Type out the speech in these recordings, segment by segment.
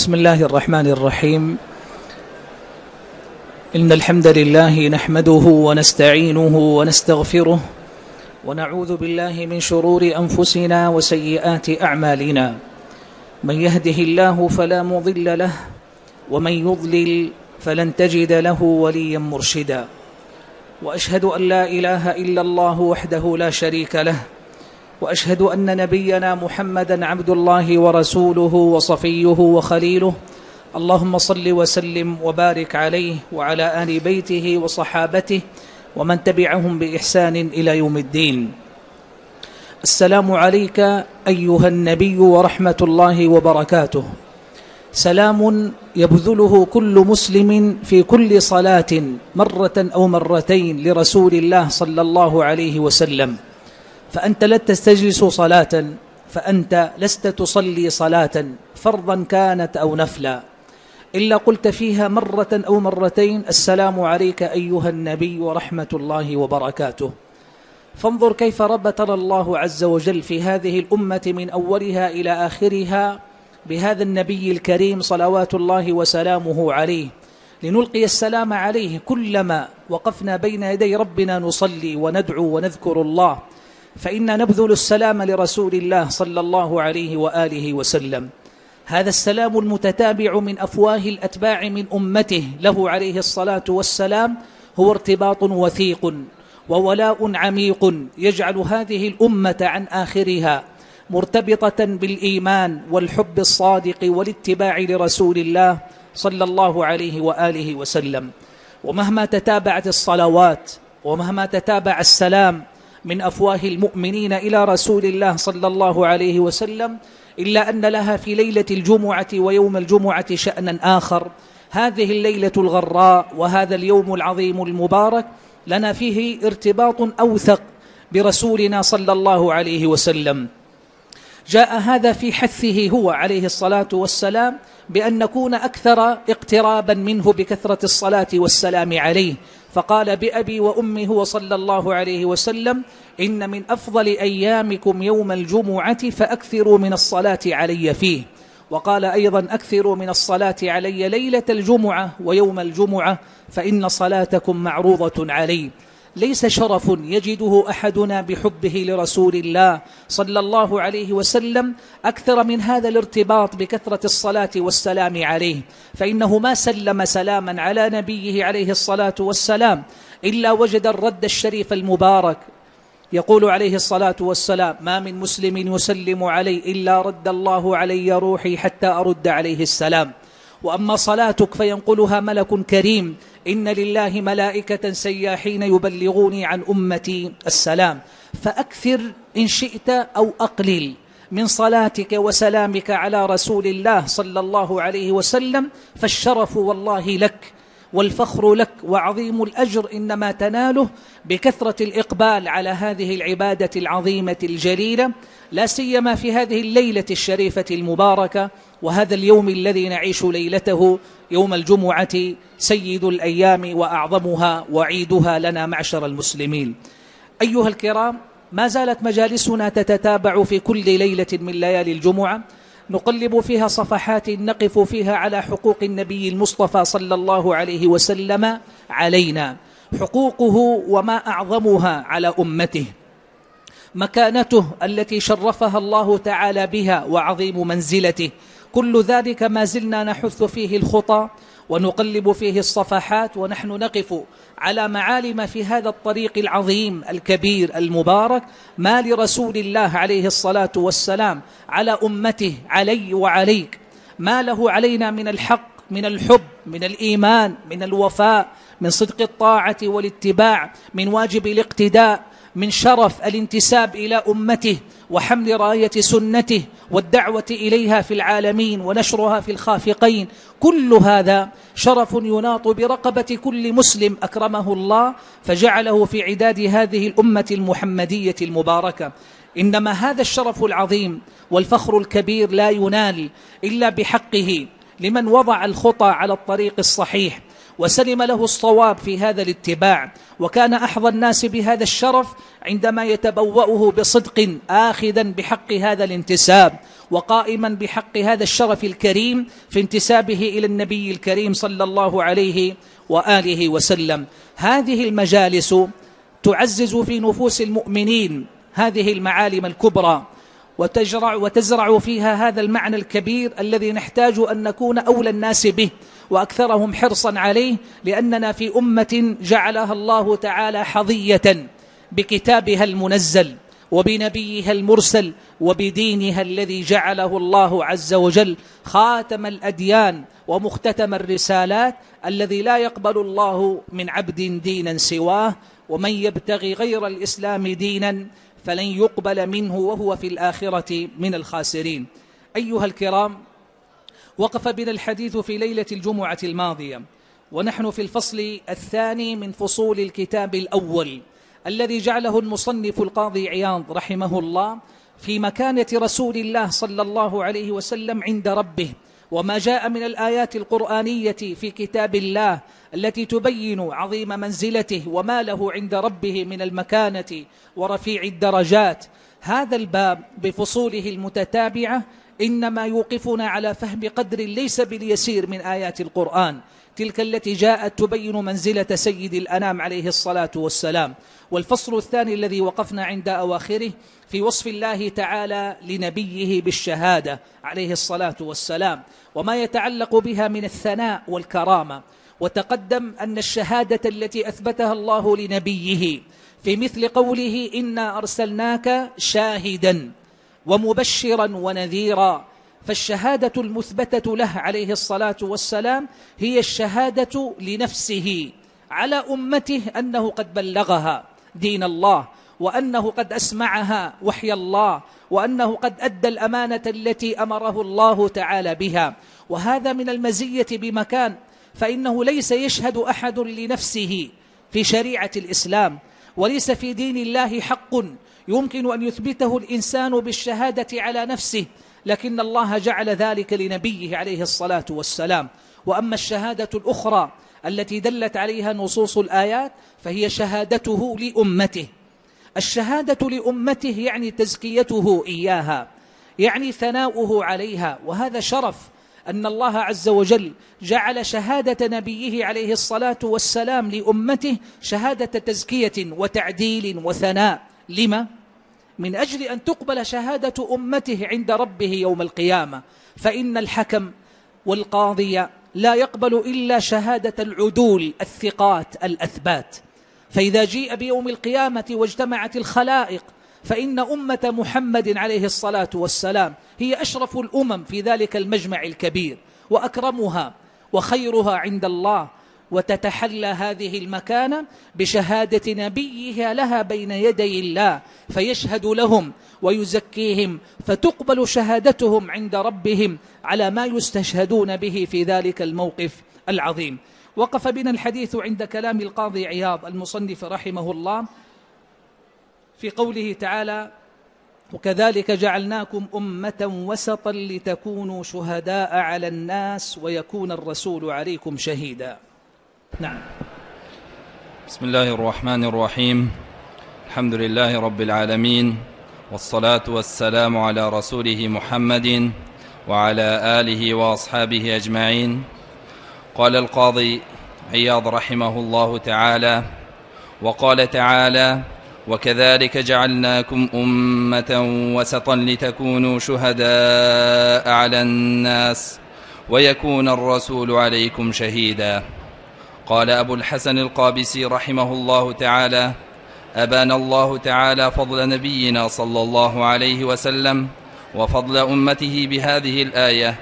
بسم الله الرحمن الرحيم. إن الحمد لله نحمده ونستعينه ونستغفره ونعوذ بالله من شرور أنفسنا وسيئات أعمالنا. من يهده الله فلا مضل له ومن يضلل فلن تجد له وليا مرشدا. وأشهد أن لا إله إلا الله وحده لا شريك له وأشهد أن نبينا محمدا عبد الله ورسوله وصفيه وخليله. اللهم صل وسلم وبارك عليه وعلى آل بيته وصحابته ومن تبعهم بإحسان إلى يوم الدين. السلام عليك أيها النبي ورحمة الله وبركاته. سلام يبذله كل مسلم في كل صلاة مرة أو مرتين لرسول الله صلى الله عليه وسلم. فأنت لا تستجلس صلاة فأنت لست تصلي صلاة فرضا كانت أو نفلا. إلا قلت فيها مرة أو مرتين السلام عليك أيها النبي ورحمة الله وبركاته. فانظر كيف ربطنا الله عز وجل في هذه الأمة من أولها إلى آخرها بهذا النبي الكريم صلوات الله وسلامه عليه. لنلقي السلام عليه كلما وقفنا بين يدي ربنا نصلي وندعو ونذكر الله. فإنا نبذل السلام لرسول الله صلى الله عليه وآله وسلم. هذا السلام المتتابع من أفواه الأتباع من أمته له عليه الصلاة والسلام هو ارتباط وثيق وولاء عميق يجعل هذه الأمة عن آخرها مرتبطة بالإيمان والحب الصادق والاتباع لرسول الله صلى الله عليه وآله وسلم. ومهما تتابعت الصلوات ومهما تتابع السلام من أفواه المؤمنين إلى رسول الله صلى الله عليه وسلم إلا أن لها في ليلة الجمعة ويوم الجمعة شأنا آخر. هذه الليلة الغراء وهذا اليوم العظيم المبارك لنا فيه ارتباط أوثق برسولنا صلى الله عليه وسلم. جاء هذا في حثه هو عليه الصلاة والسلام بأن نكون أكثر اقترابا منه بكثرة الصلاة والسلام عليه. فقال بأبي وأمي هو صلى الله عليه وسلم إن من أفضل أيامكم يوم الجمعة فأكثروا من الصلاة علي فيه. وقال أيضا أكثروا من الصلاة علي ليلة الجمعة ويوم الجمعة فإن صلاتكم معروضة علي. ليس شرف يجده أحدنا بحبه لرسول الله صلى الله عليه وسلم أكثر من هذا الارتباط بكثرة الصلاة والسلام عليه. فإنه ما سلم سلاما على نبيه عليه الصلاة والسلام إلا وجد الرد الشريف المبارك. يقول عليه الصلاة والسلام ما من مسلم يسلم علي إلا رد الله علي روحي حتى أرد عليه السلام. وأما صلاتك فينقلها ملك كريم. إن لله ملائكة سياحين يبلغوني عن أمتي. السلام. فأكثر إن شئت أو أقلل من صلاتك وسلامك على رسول الله صلى الله عليه وسلم فالشرف والله لك. والفخر لك وعظيم الأجر إنما تناله بكثرة الإقبال على هذه العبادة العظيمة الجليلة لا سيما في هذه الليلة الشريفة المباركة وهذا اليوم الذي نعيش ليلته يوم الجمعة سيد الأيام وأعظمها وعيدها لنا معشر المسلمين. أيها الكرام ما زالت مجالسنا تتتابع في كل ليلة من ليالي الجمعة نقلب فيها صفحات نقف فيها على حقوق النبي المصطفى صلى الله عليه وسلم علينا. حقوقه وما أعظمها على أمته. مكانته التي شرفها الله تعالى بها وعظيم منزلته. كل ذلك ما زلنا نحث فيه الخطى ونقلب فيه الصفحات ونحن نقف على معالم في هذا الطريق العظيم الكبير المبارك ما لرسول الله عليه الصلاة والسلام على أمته علي وعليك. ما له علينا من الحق من الحب من الإيمان من الوفاء من صدق الطاعة والاتباع من واجب الاقتداء من شرف الانتساب إلى أمته وحمل راية سنته والدعوة إليها في العالمين ونشرها في الخافقين. كل هذا شرف يناط برقبة كل مسلم أكرمه الله فجعله في عداد هذه الأمة المحمدية المباركة. إنما هذا الشرف العظيم والفخر الكبير لا ينال إلا بحقه لمن وضع الخطى على الطريق الصحيح. وسلم له الصواب في هذا الاتباع. وكان أحظى الناس بهذا الشرف عندما يتبوأه بصدق آخذا بحق هذا الانتساب وقائما بحق هذا الشرف الكريم في انتسابه إلى النبي الكريم صلى الله عليه وآله وسلم. هذه المجالس تعزز في نفوس المؤمنين هذه المعالم الكبرى وتجرع وتزرع فيها هذا المعنى الكبير الذي نحتاج أن نكون أولى الناس به. وأكثرهم حرصا عليه لأننا في أمة جعلها الله تعالى حظية بكتابها المنزل وبنبيها المرسل وبدينها الذي جعله الله عز وجل خاتم الأديان ومختتم الرسالات الذي لا يقبل الله من عبد دينا سواه ومن يبتغي غير الإسلام دينا فلن يقبل منه وهو في الآخرة من الخاسرين. أيها الكرام وقف بنا الحديث في ليلة الجمعة الماضية. ونحن في الفصل الثاني من فصول الكتاب الأول الذي جعله المصنف القاضي عياض رحمه الله في مكانة رسول الله صلى الله عليه وسلم عند ربه. وما جاء من الآيات القرآنية في كتاب الله التي تبين عظيم منزلته وما له عند ربه من المكانة ورفيع الدرجات. هذا الباب بفصوله المتتابعة إنما يوقفنا على فهم قدر ليس باليسير من آيات القرآن تلك التي جاءت تبين منزلة سيد الأنام عليه الصلاة والسلام. والفصل الثاني الذي وقفنا عند أواخره في وصف الله تعالى لنبيه بالشهادة عليه الصلاة والسلام وما يتعلق بها من الثناء والكرامة. وتقدم أن الشهادة التي أثبتها الله لنبيه في مثل قوله إنا أرسلناك شاهدا. ومبشرا ونذيرا. فالشهادة المثبتة له عليه الصلاة والسلام هي الشهادة لنفسه على أمته أنه قد بلغها دين الله وأنه قد أسمعها وحي الله وأنه قد أدى الأمانة التي أمره الله تعالى بها. وهذا من المزية بمكان فإنه ليس يشهد أحد لنفسه في شريعة الإسلام وليس في دين الله حق يمكن أن يثبته الإنسان بالشهادة على نفسه لكن الله جعل ذلك لنبيه عليه الصلاة والسلام. وأما الشهادة الأخرى التي دلت عليها نصوص الآيات فهي شهادته لأمته. الشهادة لأمته يعني تزكيته إياها يعني ثناؤه عليها. وهذا شرف أن الله عز وجل جعل شهادة نبيه عليه الصلاة والسلام لأمته شهادة تزكية وتعديل وثناء. لما؟ من أجل أن تقبل شهادة أمته عند ربه يوم القيامة. فإن الحكم والقاضي لا يقبل إلا شهادة العدول الثقات الأثبات. فإذا جيء بيوم القيامة واجتمعت الخلائق فإن أمة محمد عليه الصلاة والسلام هي أشرف الأمم في ذلك المجمع الكبير وأكرمها وخيرها عند الله وتتحلى هذه المكانة بشهادة نبيها لها بين يدي الله فيشهد لهم ويزكيهم فتقبل شهادتهم عند ربهم على ما يستشهدون به في ذلك الموقف العظيم. وقف بنا الحديث عند كلام القاضي عياض المصنف رحمه الله في قوله تعالى وكذلك جعلناكم أمة وسطا لتكونوا شهداء على الناس ويكون الرسول عليكم شهيدا. نعم. بسم الله الرحمن الرحيم. الحمد لله رب العالمين والصلاة والسلام على رسوله محمد وعلى آله وأصحابه أجمعين. قال القاضي عياض رحمه الله تعالى وقال تعالى وكذلك جعلناكم أمة وسطا لتكونوا شهداء على الناس ويكون الرسول عليكم شهيدا. قال أبو الحسن القابسي رحمه الله تعالى أبان الله تعالى فضل نبينا صلى الله عليه وسلم وفضل أمته بهذه الآية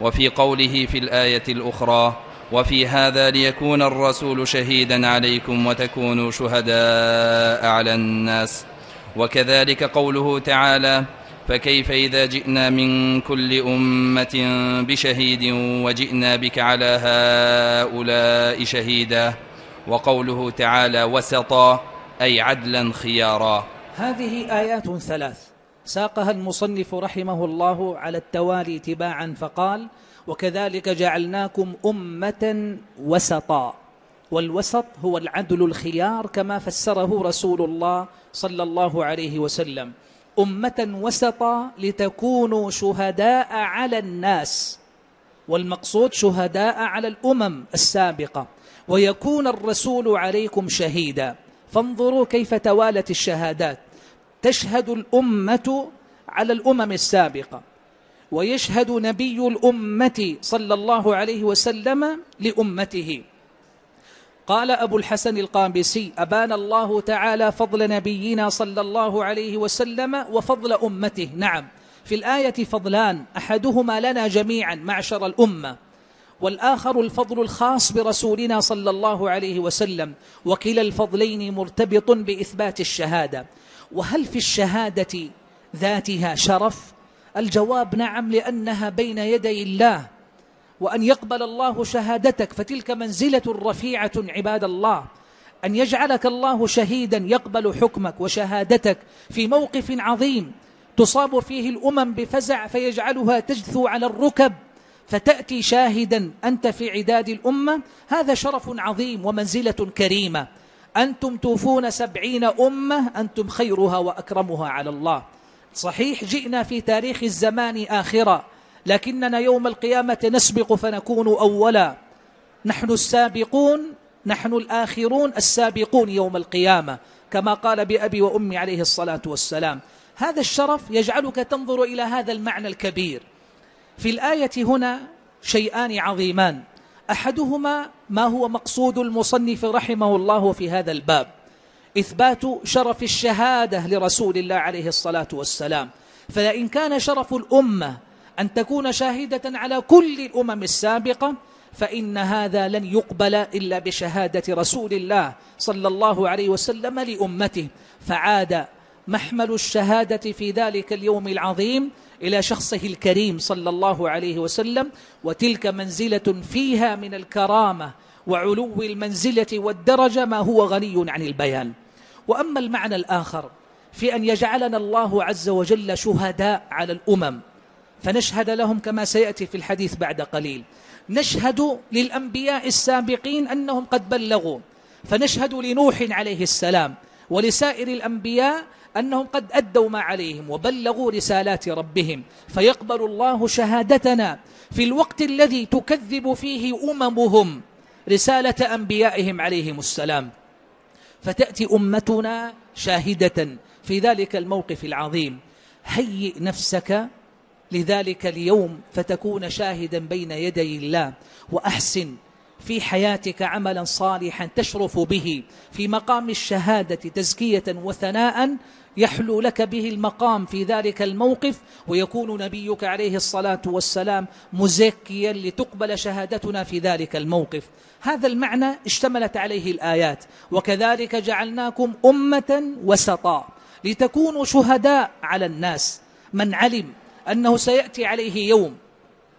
وفي قوله في الآية الأخرى وفي هذا ليكون الرسول شهيدا عليكم وتكونوا شهداء على الناس وكذلك قوله تعالى فكيف إذا جئنا من كل أمة بشهيد وجئنا بك على هؤلاء شهيدا؟ وقوله تعالى وسطا أي عدلا خيارا. هذه آيات ثلاث. ساقها المصنف رحمه الله على التوالي تباعا فقال وكذلك جعلناكم أمة وسطا. والوسط هو العدل الخيار كما فسره رسول الله صلى الله عليه وسلم. أمة وسطا لتكونوا شهداء على الناس. والمقصود شهداء على الأمم السابقة. ويكون الرسول عليكم شهيدا. فانظروا كيف توالت الشهادات. تشهد الأمة على الأمم السابقة. ويشهد نبي الأمة صلى الله عليه وسلم لأمته. قال أبو الحسن القامبسي أبان الله تعالى فضل نبينا صلى الله عليه وسلم وفضل أمته. نعم. في الآية فضلان أحدهما لنا جميعا معشر الأمة. والآخر الفضل الخاص برسولنا صلى الله عليه وسلم. وكلا الفضلين مرتبط بإثبات الشهادة. وهل في الشهادة ذاتها شرف؟ الجواب نعم لأنها بين يدي الله وأن يقبل الله شهادتك فتلك منزلة رفيعة عباد الله. أن يجعلك الله شهيدا يقبل حكمك وشهادتك في موقف عظيم تصاب فيه الأمم بفزع فيجعلها تجثو على الركب فتأتي شاهدا أنت في عداد الأمة. هذا شرف عظيم ومنزلة كريمة. أنتم توفون سبعين أمة أنتم خيرها وأكرمها على الله. صحيح جئنا في تاريخ الزمان آخرا. لكننا يوم القيامة نسبق فنكون أولا. نحن السابقون نحن الآخرون السابقون يوم القيامة كما قال بأبي وأمي عليه الصلاة والسلام. هذا الشرف يجعلك تنظر إلى هذا المعنى الكبير. في الآية هنا شيئان عظيمان. أحدهما ما هو مقصود المصنف رحمه الله في هذا الباب. إثبات شرف الشهادة لرسول الله عليه الصلاة والسلام. فإن كان شرف الأمة أن تكون شاهدة على كل الأمم السابقة فإن هذا لن يقبل إلا بشهادة رسول الله صلى الله عليه وسلم لأمته. فعاد محمل الشهادة في ذلك اليوم العظيم إلى شخصه الكريم صلى الله عليه وسلم وتلك منزلة فيها من الكرامة وعلو المنزلة والدرجة ما هو غني عن البيان. وأما المعنى الآخر في أن يجعلنا الله عز وجل شهداء على الأمم فنشهد لهم كما سيأتي في الحديث بعد قليل. نشهد للأنبياء السابقين أنهم قد بلغوا. فنشهد لنوح عليه السلام ولسائر الأنبياء أنهم قد أدوا ما عليهم وبلغوا رسالات ربهم. فيقبل الله شهادتنا في الوقت الذي تكذب فيه أممهم رسالة أنبيائهم عليهم السلام. فتأتي أمتنا شاهدة في ذلك الموقف العظيم. هيئ نفسك لذلك اليوم فتكون شاهدا بين يدي الله. وأحسن في حياتك عملا صالحا تشرف به. في مقام الشهادة تزكية وثناء يحلو لك به المقام في ذلك الموقف. ويكون نبيك عليه الصلاة والسلام مزكيا لتقبل شهادتنا في ذلك الموقف. هذا المعنى اشتملت عليه الآيات. وكذلك جعلناكم أمة وسطا لتكونوا شهداء على الناس. من علم أنه سيأتي عليه يوم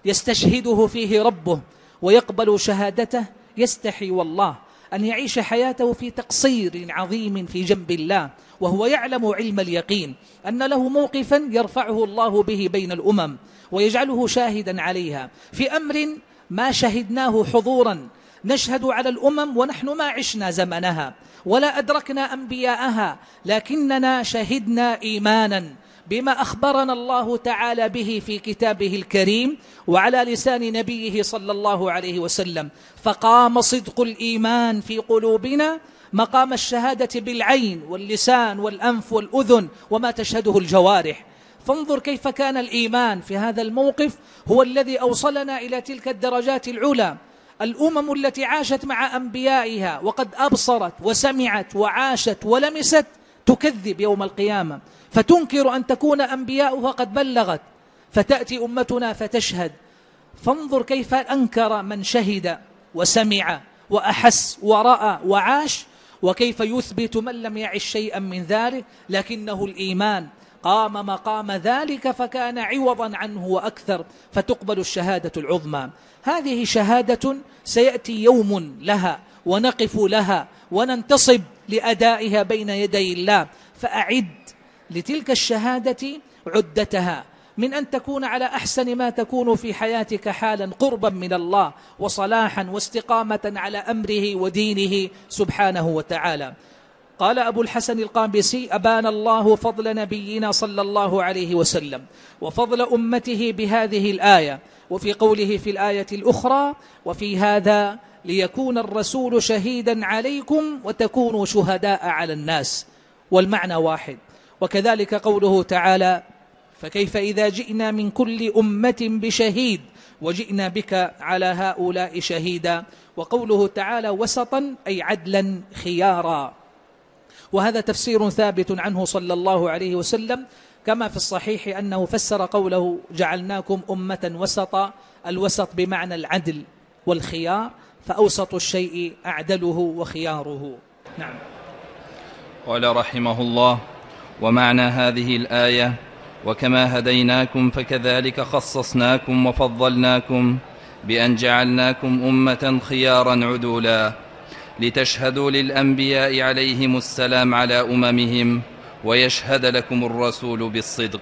يستشهده فيه ربه ويقبل شهادته يستحي والله أن يعيش حياته في تقصير عظيم في جنب الله وهو يعلم علم اليقين أن له موقفا يرفعه الله به بين الأمم ويجعله شاهدا عليها. في أمر ما شهدناه حضورا نشهد على الأمم ونحن ما عشنا زمنها ولا أدركنا أنبياءها لكننا شهدنا إيمانا. بما أخبرنا الله تعالى به في كتابه الكريم وعلى لسان نبيه صلى الله عليه وسلم. فقام صدق الإيمان في قلوبنا مقام الشهادة بالعين واللسان والأنف والأذن وما تشهده الجوارح. فانظر كيف كان الإيمان في هذا الموقف هو الذي أوصلنا إلى تلك الدرجات العلى. الأمم التي عاشت مع أنبيائها وقد أبصرت وسمعت وعاشت ولمست تكذب يوم القيامة. فتنكر أن تكون أنبياؤها قد بلغت. فتأتي أمتنا فتشهد. فانظر كيف أنكر من شهد وسمع وأحس ورأى وعاش وكيف يثبت من لم يعش شيئا من ذلك. لكنه الإيمان قام مقام ذلك فكان عوضا عنه وأكثر فتقبل الشهادة العظمى. هذه شهادة سيأتي يوم لها ونقف لها وننتصب لأدائها بين يدي الله. فأعد لتلك الشهادة عدتها. من أن تكون على أحسن ما تكون في حياتك حالا قربا من الله وصلاحا واستقامة على أمره ودينه سبحانه وتعالى. قال أبو الحسن القابسي أبان الله فضل نبينا صلى الله عليه وسلم وفضل أمته بهذه الآية. وفي قوله في الآية الأخرى وفي هذا ليكون الرسول شهيدا عليكم وتكونوا شهداء على الناس والمعنى واحد. وكذلك قوله تعالى فكيف إذا جئنا من كل أمة بشهيد وجئنا بك على هؤلاء شهيدا. وقوله تعالى وسطا أي عدلا خيارا. وهذا تفسير ثابت عنه صلى الله عليه وسلم كما في الصحيح أنه فسر قوله جعلناكم أمة وسطا الوسط بمعنى العدل والخيار فأوسط الشيء أعدله وخياره. نعم. قال رحمه الله ومعنى هذه الآية وكما هديناكم فكذلك خصصناكم وفضلناكم بأن جعلناكم أمة خيارا عدولا لتشهدوا للأنبياء عليهم السلام على أممهم ويشهد لكم الرسول بالصدق.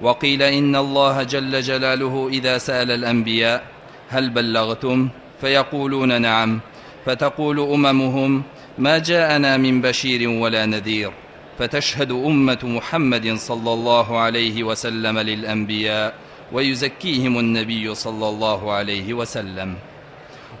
وقيل إن الله جل جلاله إذا سأل الأنبياء هل بلغتم؟ فيقولون نعم. فتقول أممهم ما جاءنا من بشير ولا نذير. فتشهد أمة محمد صلى الله عليه وسلم للأنبياء ويزكيهم النبي صلى الله عليه وسلم.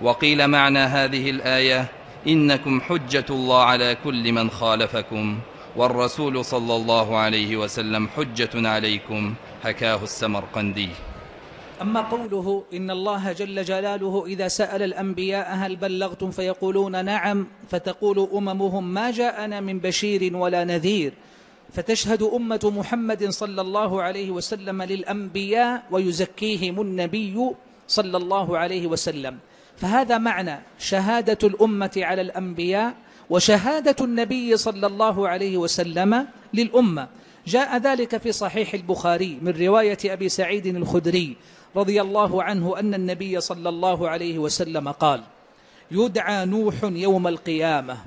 وقيل معنى هذه الآية إنكم حجة الله على كل من خالفكم والرسول صلى الله عليه وسلم حجة عليكم حكاه السمرقندي. أما قوله إن الله جل جلاله إذا سأل الأنبياء هل بلغتم فيقولون نعم فتقول أممهم ما جاءنا من بشير ولا نذير. فتشهد أمة محمد صلى الله عليه وسلم للأنبياء ويزكيهم النبي صلى الله عليه وسلم. فهذا معنى شهادة الأمة على الأنبياء وشهادة النبي صلى الله عليه وسلم للأمة. جاء ذلك في صحيح البخاري من رواية أبي سعيد الخدري. رضي الله عنه أن النبي صلى الله عليه وسلم قال يدعى نوح يوم القيامة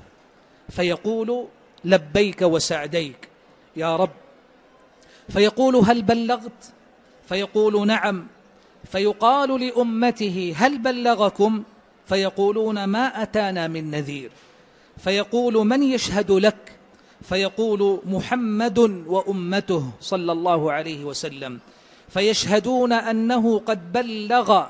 فيقول لبيك وسعديك يا رب. فيقول هل بلغت؟ فيقول نعم. فيقال لأمته هل بلغكم؟ فيقولون ما أتانا من نذير. فيقول من يشهد لك؟ فيقول محمد وأمته صلى الله عليه وسلم. فيشهدون أنه قد بلغ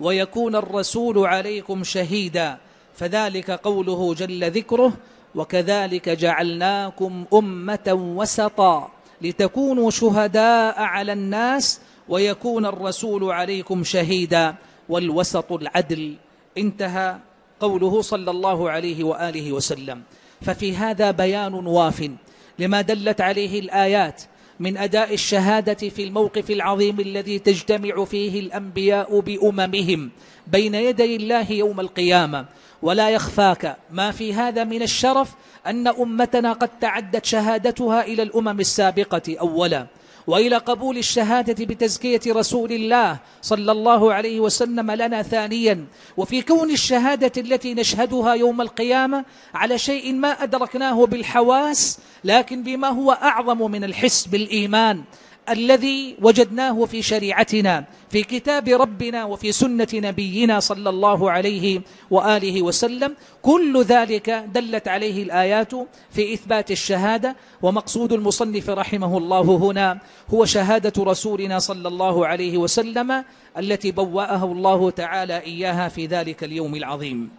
ويكون الرسول عليكم شهيدا. فذلك قوله جل ذكره وكذلك جعلناكم أمة وسطا لتكونوا شهداء على الناس ويكون الرسول عليكم شهيدا. والوسط العدل. انتهى قوله صلى الله عليه وآله وسلم. ففي هذا بيان واف لما دلت عليه الآيات من أداء الشهادة في الموقف العظيم الذي تجتمع فيه الأنبياء بأممهم بين يدي الله يوم القيامة. ولا يخفاك ما في هذا من الشرف أن أمتنا قد تعدت شهادتها إلى الأمم السابقة أولا. وإلى قبول الشهادة بتزكية رسول الله صلى الله عليه وسلم لنا ثانيا. وفي كون الشهادة التي نشهدها يوم القيامة على شيء ما أدركناه بالحواس لكن بما هو أعظم من الحس بالإيمان. الذي وجدناه في شريعتنا في كتاب ربنا وفي سنة نبينا صلى الله عليه وآله وسلم. كل ذلك دلت عليه الآيات في إثبات الشهادة. ومقصود المصنف رحمه الله هنا هو شهادة رسولنا صلى الله عليه وسلم التي بوأه الله تعالى إياها في ذلك اليوم العظيم.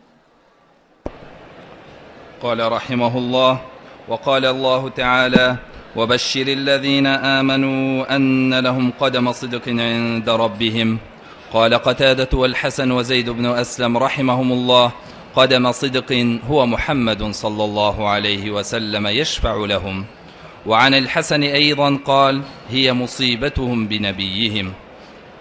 قال رحمه الله وقال الله تعالى وبشر الذين آمنوا أن لهم قدم صدق عند ربهم. قال قتادة والحسن وزيد بن أسلم رحمهم الله قدم صدق هو محمد صلى الله عليه وسلم يشفع لهم. وعن الحسن أيضا قال هي مصيبتهم بنبيهم.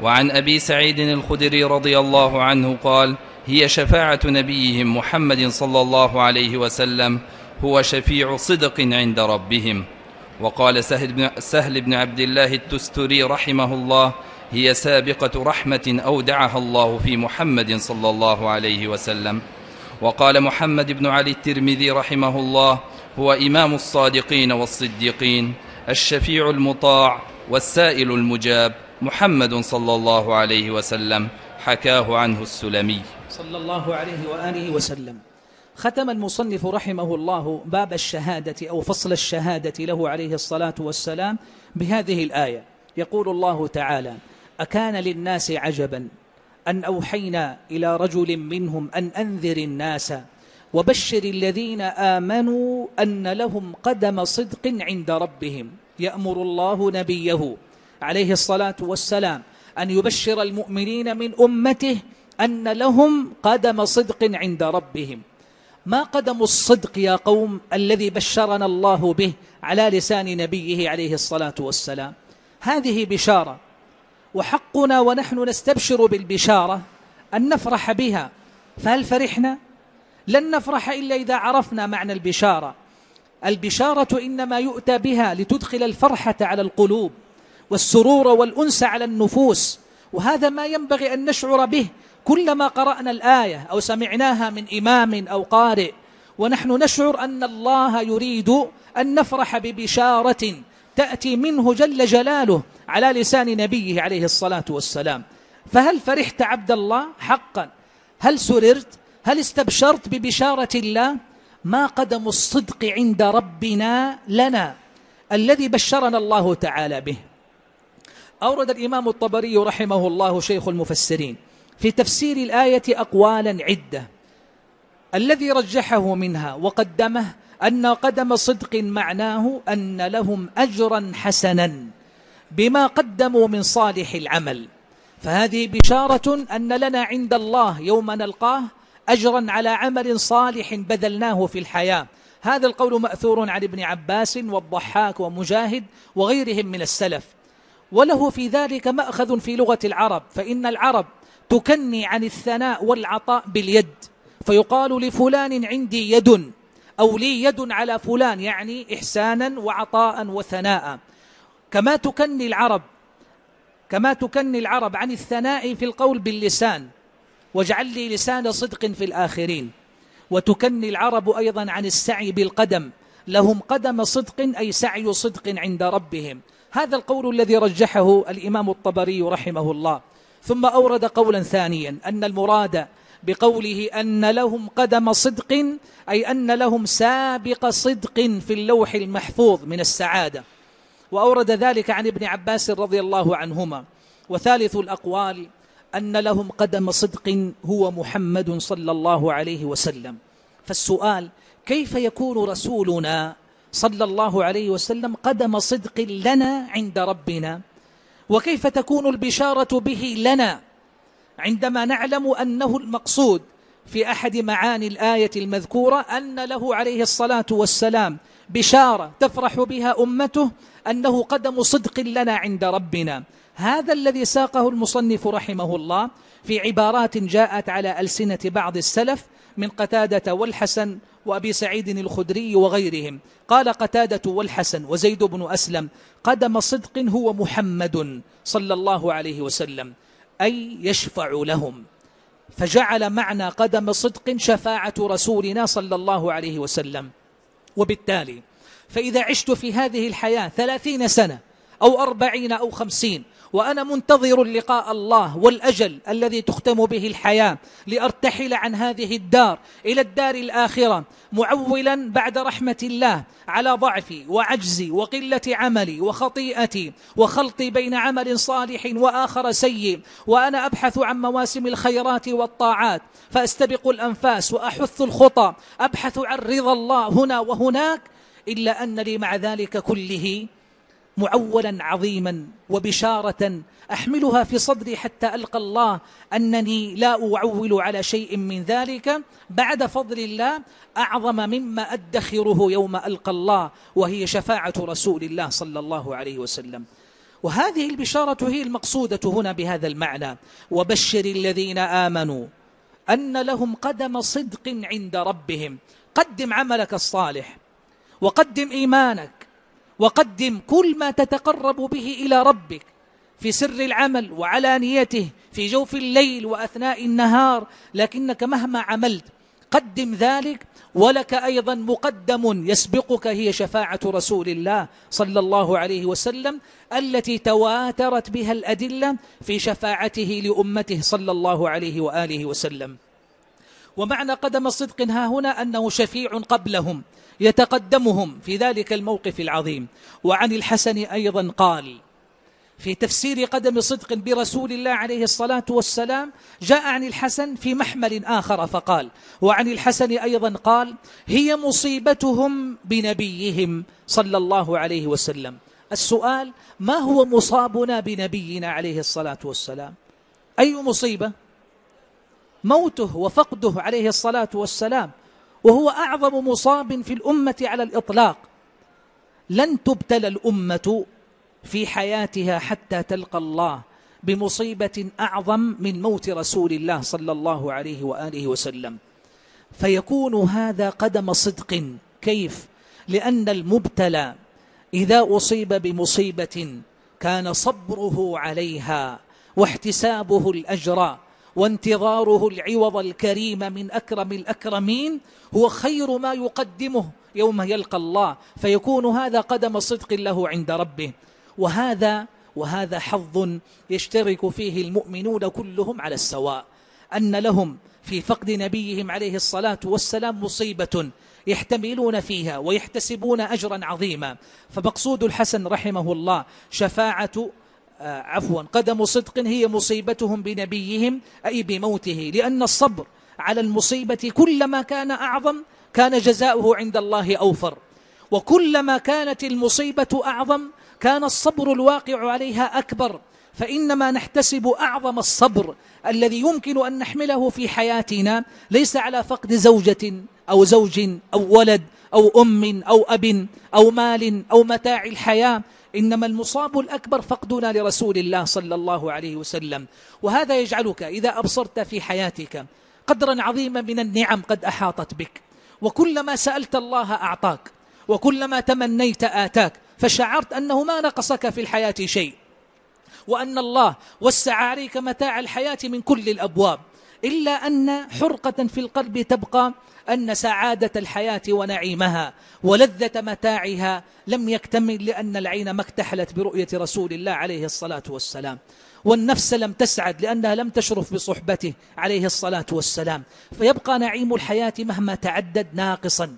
وعن أبي سعيد الخدري رضي الله عنه قال هي شفاعة نبيهم محمد صلى الله عليه وسلم هو شفيع صدق عند ربهم. وقال سهل بن, سهل بن عبد الله التستري رحمه الله هي سابقة رحمة أودعها الله في محمد صلى الله عليه وسلم. وقال محمد بن علي الترمذي رحمه الله هو إمام الصادقين والصديقين الشفيع المطاع والسائل المجاب محمد صلى الله عليه وسلم حكاه عنه السلمي. صلى الله عليه وآله وسلم. ختم المصنف رحمه الله باب الشهادة أو فصل الشهادة له عليه الصلاة والسلام بهذه الآية. يقول الله تعالى أكان للناس عجبا أن أوحينا إلى رجل منهم أن أنذر الناس وبشر الذين آمنوا أن لهم قدم صدق عند ربهم. يأمر الله نبيه عليه الصلاة والسلام أن يبشر المؤمنين من أمته أن لهم قدم صدق عند ربهم. ما قدم الصدق يا قوم الذي بشرنا الله به على لسان نبيه عليه الصلاة والسلام. هذه بشارة وحقنا ونحن نستبشر بالبشارة أن نفرح بها. فهل فرحنا؟ لن نفرح إلا إذا عرفنا معنى البشارة. البشارة إنما يؤتى بها لتدخل الفرحة على القلوب والسرور والأنس على النفوس وهذا ما ينبغي أن نشعر به كلما قرأنا الآية أو سمعناها من إمام أو قارئ ونحن نشعر أن الله يريد أن نفرح ببشارة تأتي منه جل جلاله على لسان نبيه عليه الصلاة والسلام. فهل فرحت عبد الله حقا؟ هل سررت؟ هل استبشرت ببشارة الله؟ ما قدم الصدق عند ربنا لنا الذي بشرنا الله تعالى به. أورد الإمام الطبري رحمه الله شيخ المفسرين في تفسير الآية أقوالا عدة. الذي رجحه منها وقدمه أن قدم صدق معناه أن لهم أجرا حسنا بما قدموا من صالح العمل. فهذه بشارة أن لنا عند الله يوم نلقاه أجرا على عمل صالح بذلناه في الحياة. هذا القول مأثور عن ابن عباس والضحاك ومجاهد وغيرهم من السلف. وله في ذلك مأخذ في لغة العرب فإن العرب تكني عن الثناء والعطاء باليد. فيقال لفلان عندي يد أو لي يد على فلان يعني إحسانا وعطاء وثناء. كما تكني العرب كما تكني العرب عن الثناء في القول باللسان. واجعل لي لسان صدق في الآخرين. وتكني العرب أيضا عن السعي بالقدم. لهم قدم صدق أي سعي صدق عند ربهم. هذا القول الذي رجحه الإمام الطبري رحمه الله. ثم أورد قولا ثانيا أن المراد بقوله أن لهم قدم صدق أي أن لهم سابق صدق في اللوح المحفوظ من السعادة. وأورد ذلك عن ابن عباس رضي الله عنهما. وثالث الأقوال أن لهم قدم صدق هو محمد صلى الله عليه وسلم. فالسؤال كيف يكون رسولنا صلى الله عليه وسلم قدم صدق لنا عند ربنا؟ وكيف تكون البشارة به لنا عندما نعلم أنه المقصود في أحد معاني الآية المذكورة أن له عليه الصلاة والسلام بشارة تفرح بها أمته أنه قدم صدق لنا عند ربنا. هذا الذي ساقه المصنف رحمه الله في عبارات جاءت على ألسنة بعض السلف من قتادة والحسن وأبي سعيد الخدري وغيرهم. قال قتادة والحسن وزيد بن أسلم قدم صدق هو محمد صلى الله عليه وسلم أي يشفع لهم. فجعل معنى قدم صدق شفاعة رسولنا صلى الله عليه وسلم. وبالتالي فإذا عشت في هذه الحياة ثلاثين سنة أو أربعين أو خمسين وأنا منتظر لقاء الله والأجل الذي تختم به الحياة لأرتحل عن هذه الدار إلى الدار الآخرة معولا بعد رحمة الله على ضعفي وعجزي وقلة عملي وخطيئتي وخلطي بين عمل صالح وآخر سيء وأنا أبحث عن مواسم الخيرات والطاعات فأستبق الأنفاس وأحث الخطى أبحث عن رضا الله هنا وهناك إلا أن لي مع ذلك كله معولا عظيما وبشارة أحملها في صدري حتى ألقى الله أنني لا أعول على شيء من ذلك. بعد فضل الله أعظم مما أدخره يوم ألقى الله وهي شفاعة رسول الله صلى الله عليه وسلم. وهذه البشارة هي المقصودة هنا بهذا المعنى. وبشر الذين آمنوا أن لهم قدم صدق عند ربهم. قدم عملك الصالح وقدم إيمانك وقدم كل ما تتقرب به إلى ربك في سر العمل وعلانيته في جوف الليل وأثناء النهار لكنك مهما عملت قدم ذلك ولك أيضا مقدم يسبقك هي شفاعة رسول الله صلى الله عليه وسلم التي تواترت بها الأدلة في شفاعته لأمته صلى الله عليه وآله وسلم. ومعنى قدم صدق ها هنا أنه شفيع قبلهم يتقدمهم في ذلك الموقف العظيم. وعن الحسن أيضا قال في تفسير قدم صدق برسول الله عليه الصلاة والسلام جاء عن الحسن في محمل آخر فقال وعن الحسن أيضا قال هي مصيبتهم بنبيهم صلى الله عليه وسلم. السؤال ما هو مصابنا بنبينا عليه الصلاة والسلام؟ أي مصيبة؟ موته وفقده عليه الصلاة والسلام. وهو أعظم مصاب في الأمة على الإطلاق. لن تبتلى الأمة في حياتها حتى تلقى الله بمصيبة أعظم من موت رسول الله صلى الله عليه وآله وسلم. فيكون هذا قدم صدق. كيف؟ لأن المبتلى إذا أصيب بمصيبة كان صبره عليها واحتسابه الأجر وانتظاره العوض الكريم من أكرم الأكرمين هو خير ما يقدمه يوم يلقى الله فيكون هذا قدم صدق له عند ربه. وهذا وهذا حظ يشترك فيه المؤمنون كلهم على السواء. أن لهم في فقد نبيهم عليه الصلاة والسلام مصيبة يحتملون فيها ويحتسبون أجرا عظيما. فمقصود الحسن رحمه الله شفاعة عفوا قدم صدق هي مصيبتهم بنبيهم أي بموته لأن الصبر على المصيبة كلما كان أعظم كان جزاؤه عند الله أوفر. وكلما كانت المصيبة أعظم كان الصبر الواقع عليها أكبر. فإنما نحتسب أعظم الصبر الذي يمكن أن نحمله في حياتنا ليس على فقد زوجة أو زوج أو ولد أو أم أو أب أو مال أو متاع الحياة إنما المصاب الأكبر فقدنا لرسول الله صلى الله عليه وسلم. وهذا يجعلك إذا أبصرت في حياتك قدرا عظيما من النعم قد أحاطت بك. وكلما سألت الله أعطاك وكلما تمنيت آتاك فشعرت أنه ما نقصك في الحياة شيء. وأن الله وسع عليك متاع الحياة من كل الأبواب. إلا أن حرقة في القلب تبقى أن سعادة الحياة ونعيمها ولذة متاعها لم يكتمل لأن العين ما اكتحلت برؤية رسول الله عليه الصلاة والسلام. والنفس لم تسعد لأنها لم تشرف بصحبته عليه الصلاة والسلام. فيبقى نعيم الحياة مهما تعدد ناقصا.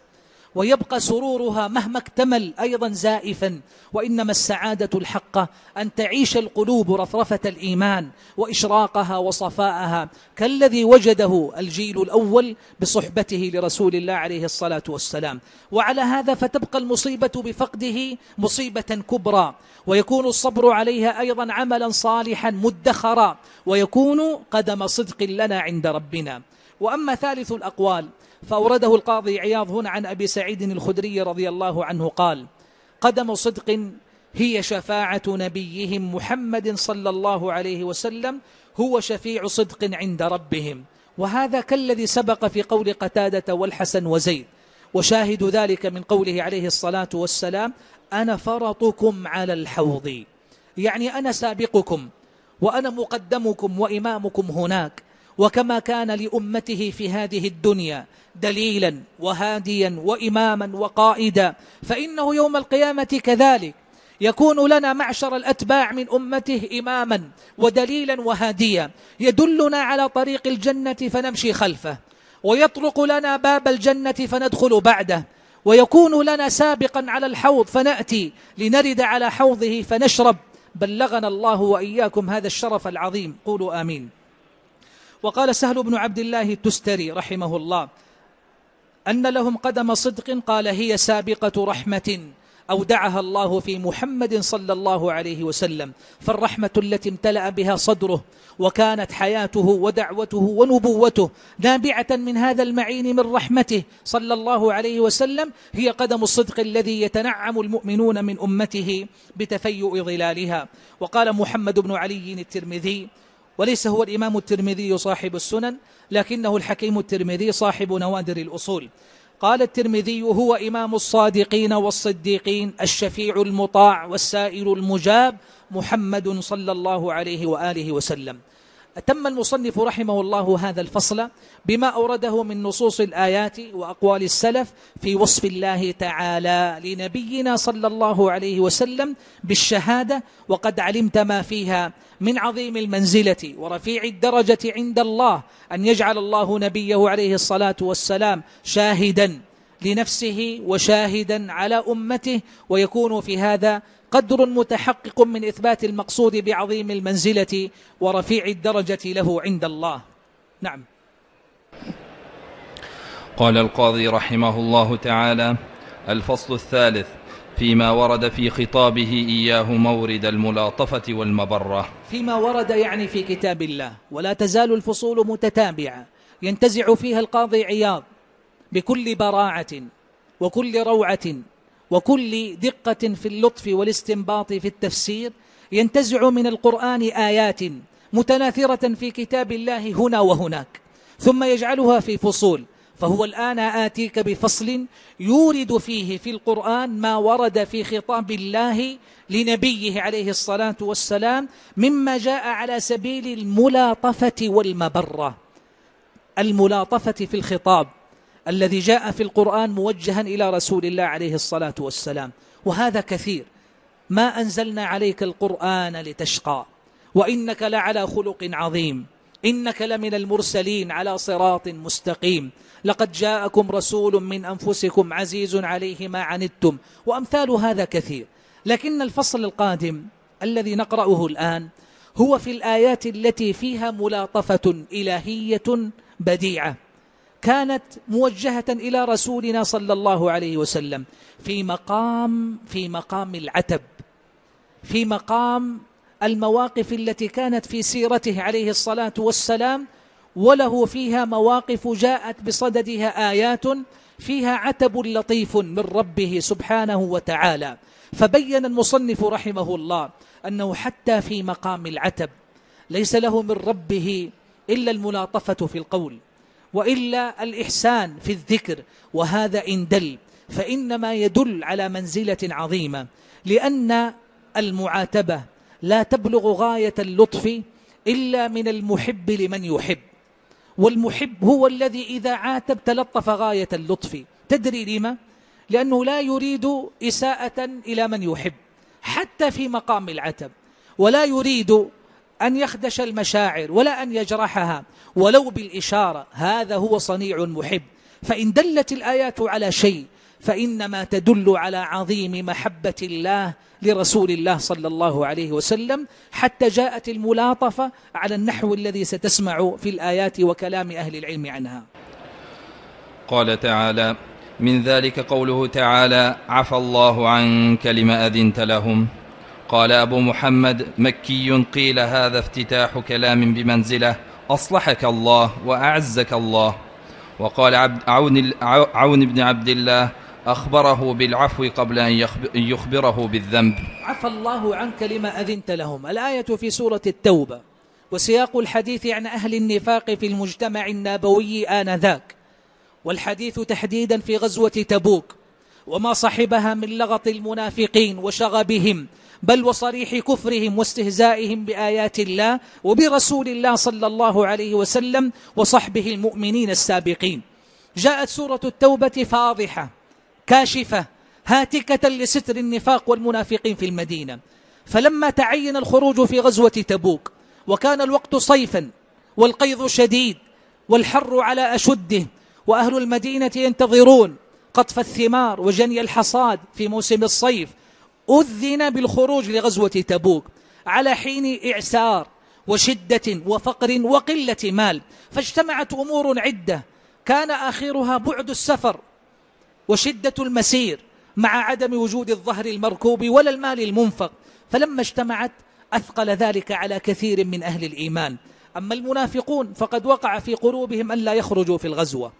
ويبقى سرورها مهما اكتمل أيضا زائفا. وإنما السعادة الحقة أن تعيش القلوب رفرفة الإيمان وإشراقها وصفاءها. كالذي وجده الجيل الأول بصحبته لرسول الله عليه الصلاة والسلام. وعلى هذا فتبقى المصيبة بفقده مصيبة كبرى. ويكون الصبر عليها أيضا عملا صالحا مدخرا. ويكون قدم صدق لنا عند ربنا. وأما ثالث الأقوال فأورده القاضي عياض هنا عن أبي سعيد الخدري رضي الله عنه قال قدم صدق هي شفاعة نبيهم محمد صلى الله عليه وسلم هو شفيع صدق عند ربهم. وهذا كالذي سبق في قول قتادة والحسن وزيد. وشاهد ذلك من قوله عليه الصلاة والسلام أنا فرطكم على الحوض يعني أنا سابقكم وأنا مقدمكم وإمامكم هناك. وكما كان لأمته في هذه الدنيا دليلا وهاديا وإماما وقائدا. فإنه يوم القيامة كذلك. يكون لنا معشر الأتباع من أمته إماما ودليلا وهاديا. يدلنا على طريق الجنة فنمشي خلفه. ويطرق لنا باب الجنة فندخل بعده. ويكون لنا سابقا على الحوض فنأتي لنرد على حوضه فنشرب. بلغنا الله وإياكم هذا الشرف العظيم. قولوا آمين. وقال سهل بن عبد الله التستري رحمه الله أن لهم قدم صدق قال هي سابقة رحمة أودعها الله في محمد صلى الله عليه وسلم فالرحمة التي امتلأ بها صدره وكانت حياته ودعوته ونبوته نابعة من هذا المعين من رحمته صلى الله عليه وسلم هي قدم الصدق الذي يتنعم المؤمنون من أمته بتفيؤ ظلالها. وقال محمد بن علي الترمذي وليس هو الإمام الترمذي صاحب السنن لكنه الحكيم الترمذي صاحب نوادر الأصول. قال الترمذي هو إمام الصادقين والصديقين الشفيع المطاع والسائل المجاب محمد صلى الله عليه وآله وسلم. أتم المصنف رحمه الله هذا الفصل بما أورده من نصوص الآيات وأقوال السلف في وصف الله تعالى لنبينا صلى الله عليه وسلم بالشهادة وقد علمت ما فيها من عظيم المنزلة ورفيع الدرجة عند الله أن يجعل الله نبيه عليه الصلاة والسلام شاهدا لنفسه وشاهدا على أمته ويكون في هذا قدر متحقق من إثبات المقصود بعظيم المنزلة ورفيع الدرجة له عند الله. نعم. قال القاضي رحمه الله تعالى الفصل الثالث فيما ورد في خطابه إياه مورد الملاطفة والمبرة. فيما ورد يعني في كتاب الله ولا تزال الفصول متتابعة. ينتزع فيها القاضي عياض بكل براعة وكل روعة وكل دقة في اللطف والاستنباط في التفسير ينتزع من القرآن آيات متناثرة في كتاب الله هنا وهناك ثم يجعلها في فصول فهو الآن آتيك بفصل يورد فيه في القرآن ما ورد في خطاب الله لنبيه عليه الصلاة والسلام مما جاء على سبيل الملاطفة والمبرة. الملاطفة في الخطاب. الذي جاء في القرآن موجها إلى رسول الله عليه الصلاة والسلام. وهذا كثير. ما أنزلنا عليك القرآن لتشقى. وإنك لعلى خلق عظيم. إنك لمن المرسلين على صراط مستقيم. لقد جاءكم رسول من أنفسكم عزيز عليه ما عنتم. وأمثال هذا كثير. لكن الفصل القادم الذي نقرأه الآن هو في الآيات التي فيها ملاطفة إلهية بديعة. كانت موجهة إلى رسولنا صلى الله عليه وسلم في مقام في مقام العتب في مقام المواقف التي كانت في سيرته عليه الصلاة والسلام وله فيها مواقف جاءت بصددها آيات فيها عتب لطيف من ربه سبحانه وتعالى. فبين المصنف رحمه الله أنه حتى في مقام العتب ليس له من ربه إلا الملاطفة في القول. وإلا الإحسان في الذكر وهذا إن دل فإنما يدل على منزلة عظيمة لأن المعاتبة لا تبلغ غاية اللطف إلا من المحب لمن يحب والمحب هو الذي إذا عاتب تلطف غاية اللطف تدري لما؟ لأنه لا يريد إساءة إلى من يحب حتى في مقام العتب ولا يريد أن يخدش المشاعر ولا أن يجرحها ولو بالإشارة هذا هو صنيع المحب فإن دلت الآيات على شيء فإنما تدل على عظيم محبة الله لرسول الله صلى الله عليه وسلم حتى جاءت الملاطفة على النحو الذي ستسمع في الآيات وكلام أهل العلم عنها. قال تعالى من ذلك قوله تعالى عفى الله عنك لما أذنت لهم قال أبو محمد مكي قيل هذا افتتاح كلام بمنزلة أصلحك الله وأعزك الله. وقال عبد عون, عون بن عبد الله أخبره بالعفو قبل أن يخبره بالذنب. عفى الله عنك لما أذنت لهم. الآية في سورة التوبة. وسياق الحديث عن أهل النفاق في المجتمع النبوي آنذاك. والحديث تحديدا في غزوة تبوك. وما صحبها من لغط المنافقين وشغبهم. بل وصريح كفرهم واستهزائهم بآيات الله وبرسول الله صلى الله عليه وسلم وصحبه المؤمنين السابقين. جاءت سورة التوبة فاضحة كاشفة هاتكة لستر النفاق والمنافقين في المدينة. فلما تعين الخروج في غزوة تبوك وكان الوقت صيفا والقيض شديد والحر على أشده وأهل المدينة ينتظرون قطف الثمار وجني الحصاد في موسم الصيف أذن بالخروج لغزوة تبوك على حين إعسار وشدة وفقر وقلة مال فاجتمعت أمور عدة. كان آخرها بعد السفر وشدة المسير مع عدم وجود الظهر المركوب ولا المال المنفق. فلما اجتمعت أثقل ذلك على كثير من أهل الإيمان. أما المنافقون فقد وقع في قلوبهم أن لا يخرجوا في الغزوة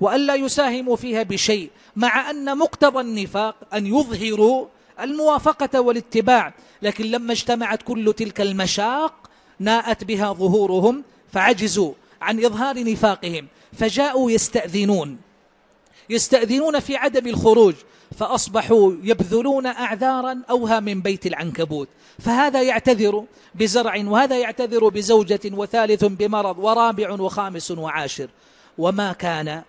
وأن لا يساهموا فيها بشيء مع أن مقتضى النفاق أن يظهروا الموافقة والاتباع لكن لما اجتمعت كل تلك المشاق ناءت بها ظهورهم فعجزوا عن إظهار نفاقهم فجاءوا يستأذنون. يستأذنون في عدم الخروج فأصبحوا يبذلون أعذارا أوها من بيت العنكبوت. فهذا يعتذر بزرع وهذا يعتذر بزوجة وثالث بمرض ورابع وخامس وعاشر. وما كان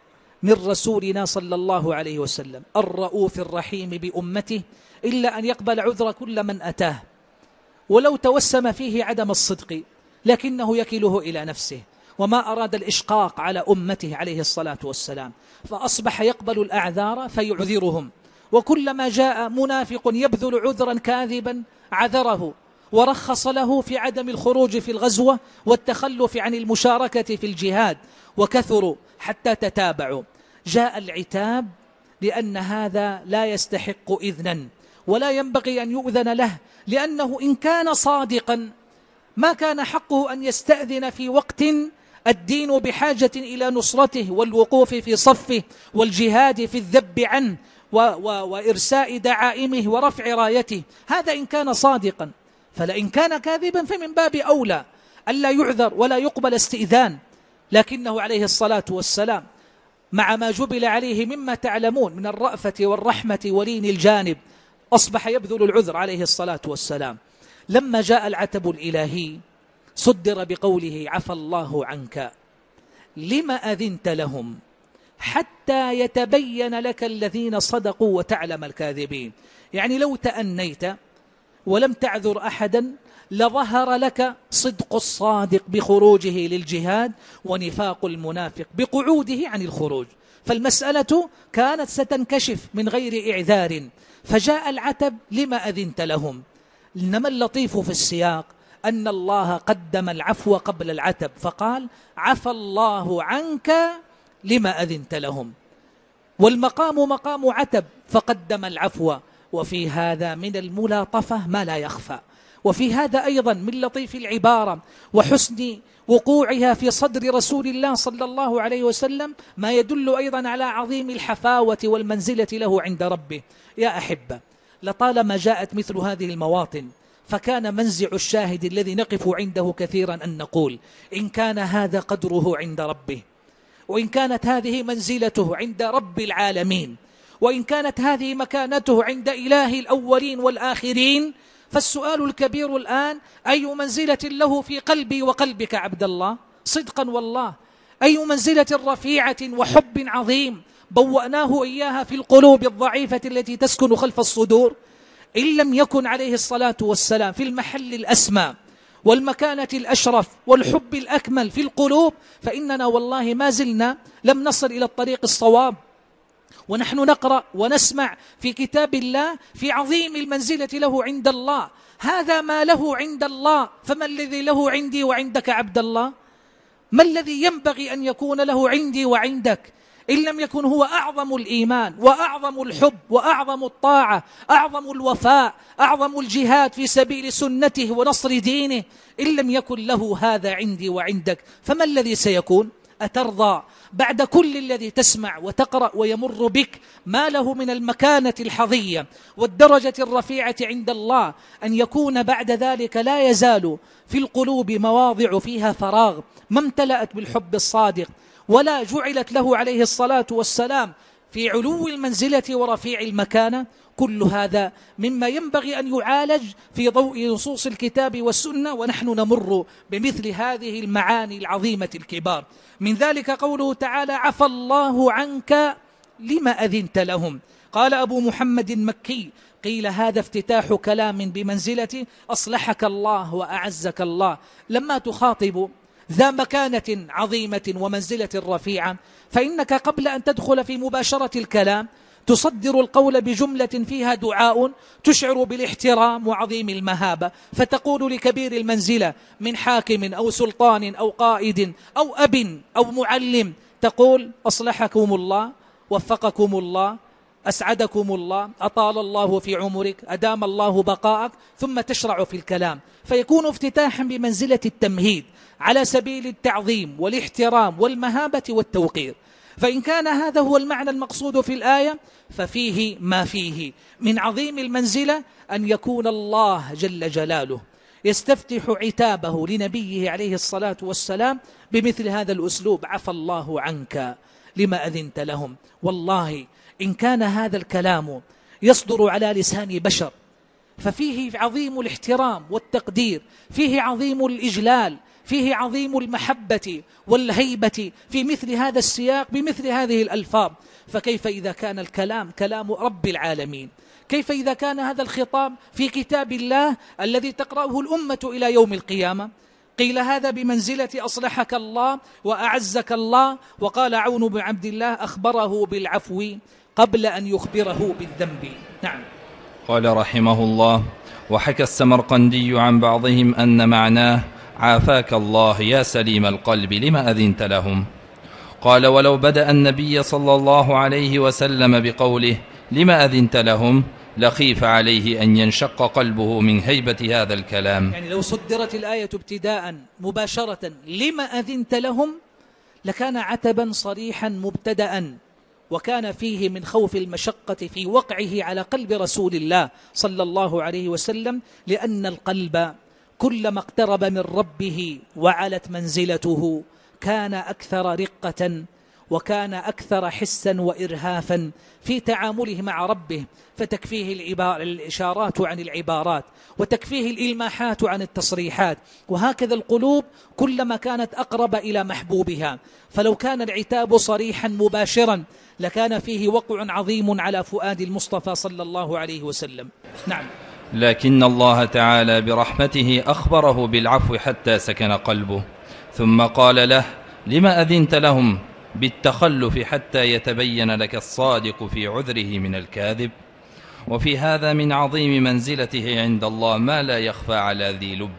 من رسولنا صلى الله عليه وسلم الرؤوف الرحيم بأمته إلا أن يقبل عذر كل من أتاه. ولو توسم فيه عدم الصدق لكنه يكله إلى نفسه. وما أراد الإشقاق على أمته عليه الصلاة والسلام فأصبح يقبل الأعذار فيعذرهم. وكلما جاء منافق يبذل عذرا كاذبا عذره ورخص له في عدم الخروج في الغزوة والتخلف عن المشاركة في الجهاد وكثروا حتى تتابعوا. جاء العتاب لأن هذا لا يستحق إذنا. ولا ينبغي أن يؤذن له لأنه إن كان صادقا ما كان حقه أن يستأذن في وقت الدين بحاجة إلى نصرته والوقوف في صفه والجهاد في الذب عنه و و وإرساء دعائمه ورفع رايته. هذا إن كان صادقا. فلئن كان كاذبا فمن باب أولى ألا يعذر ولا يقبل استئذان. لكنه عليه الصلاة والسلام مع ما جبل عليه مما تعلمون من الرأفة والرحمة ولين الجانب. أصبح يبذل العذر عليه الصلاة والسلام. لما جاء العتب الإلهي صدر بقوله عفى الله عنك لما أذنت لهم حتى يتبين لك الذين صدقوا وتعلم الكاذبين. يعني لو تأنيت ولم تعذر أحدا لظهر لك صدق الصادق بخروجه للجهاد ونفاق المنافق بقعوده عن الخروج. فالمسألة كانت ستنكشف من غير إعذار فجاء العتب لما أذنت لهم. إنما اللطيف في السياق أن الله قدم العفو قبل العتب فقال عفى الله عنك لما أذنت لهم. والمقام مقام عتب فقدم العفو. وفي هذا من الملاطفة ما لا يخفى. وفي هذا أيضا من لطيف العبارة وحسن وقوعها في صدر رسول الله صلى الله عليه وسلم ما يدل أيضا على عظيم الحفاوة والمنزلة له عند ربه. يا أحبة لطالما جاءت مثل هذه المواطن فكان منزع الشاهد الذي نقف عنده كثيرا أن نقول إن كان هذا قدره عند ربه وإن كانت هذه منزلته عند رب العالمين وإن كانت هذه مكانته عند إله الأولين والآخرين فالسؤال الكبير الآن أي منزلة له في قلبي وقلبك عبد الله؟ صدقا والله. أي منزلة رفيعة وحب عظيم بوأناه إياها في القلوب الضعيفة التي تسكن خلف الصدور؟ إن لم يكن عليه الصلاة والسلام في المحل الأسمى والمكانة الأشرف والحب الأكمل في القلوب فإننا والله ما زلنا لم نصل إلى الطريق الصواب. ونحن نقرأ ونسمع في كتاب الله في عظيم المنزلة له عند الله. هذا ما له عند الله. فما الذي له عندي وعندك عبد الله؟ ما الذي ينبغي أن يكون له عندي وعندك؟ إن لم يكن هو أعظم الإيمان وأعظم الحب وأعظم الطاعة أعظم الوفاء أعظم الجهاد في سبيل سنته ونصر دينه إن لم يكن له هذا عندي وعندك فما الذي سيكون؟ أترضى بعد كل الذي تسمع وتقرأ ويمر بك ما له من المكانة الحظية والدرجة الرفيعة عند الله أن يكون بعد ذلك لا يزال في القلوب مواضع فيها فراغ ما امتلأت بالحب الصادق ولا جعلت له عليه الصلاة والسلام في علو المنزلة ورفيع المكانة كل هذا مما ينبغي أن يعالج في ضوء نصوص الكتاب والسنة ونحن نمر بمثل هذه المعاني العظيمة الكبار. من ذلك قوله تعالى عفى الله عنك لما أذنت لهم قال أبو محمد مكي قيل هذا افتتاح كلام بمنزلة أصلحك الله وأعزك الله لما تخاطب ذا مكانة عظيمة ومنزلة رفيعة فإنك قبل أن تدخل في مباشرة الكلام تصدر القول بجملة فيها دعاء تشعر بالاحترام وعظيم المهابة. فتقول لكبير المنزلة من حاكم أو سلطان أو قائد أو أب أو معلم تقول أصلحكم الله وفقكم الله أسعدكم الله أطال الله في عمرك أدام الله بقاءك ثم تشرع في الكلام. فيكون افتتاحا بمنزلة التمهيد على سبيل التعظيم والاحترام والمهابة والتوقير. فإن كان هذا هو المعنى المقصود في الآية ففيه ما فيه. من عظيم المنزلة أن يكون الله جل جلاله يستفتح عتابه لنبيه عليه الصلاة والسلام بمثل هذا الأسلوب عفى الله عنك لما أذنت لهم والله إن كان هذا الكلام يصدر على لسان بشر ففيه عظيم الاحترام والتقدير فيه عظيم الإجلال فيه عظيم المحبة والهيبة في مثل هذا السياق بمثل هذه الألفاظ. فكيف إذا كان الكلام كلام رب العالمين؟ كيف إذا كان هذا الخطاب في كتاب الله الذي تقرأه الأمة إلى يوم القيامة؟ قيل هذا بمنزلة أصلحك الله وأعزك الله وقال عون بن عبد الله أخبره بالعفو قبل أن يخبره بالذنب. نعم. قال رحمه الله وحكى السمرقندي عن بعضهم أن معناه عافاك الله يا سليم القلب لما أذنت لهم؟ قال ولو بدأ النبي صلى الله عليه وسلم بقوله لما أذنت لهم؟ لخيف عليه أن ينشق قلبه من هيبة هذا الكلام. يعني لو صدرت الآية ابتداء مباشرة لما أذنت لهم؟ لكان عتبا صريحا مبتدأ. وكان فيه من خوف المشقة في وقعه على قلب رسول الله صلى الله عليه وسلم لأن القلب كلما اقترب من ربه وعلت منزلته كان أكثر رقة وكان أكثر حسا وإرهافا في تعامله مع ربه فتكفيه العبار الإشارات عن العبارات وتكفيه الإلماحات عن التصريحات وهكذا القلوب كلما كانت أقرب إلى محبوبها. فلو كان العتاب صريحا مباشرا لكان فيه وقع عظيم على فؤاد المصطفى صلى الله عليه وسلم. نعم. لكن الله تعالى برحمته أخبره بالعفو حتى سكن قلبه ثم قال له لما أذنت لهم بالتخلف حتى يتبين لك الصادق في عذره من الكاذب. وفي هذا من عظيم منزلته عند الله ما لا يخفى على ذي لب.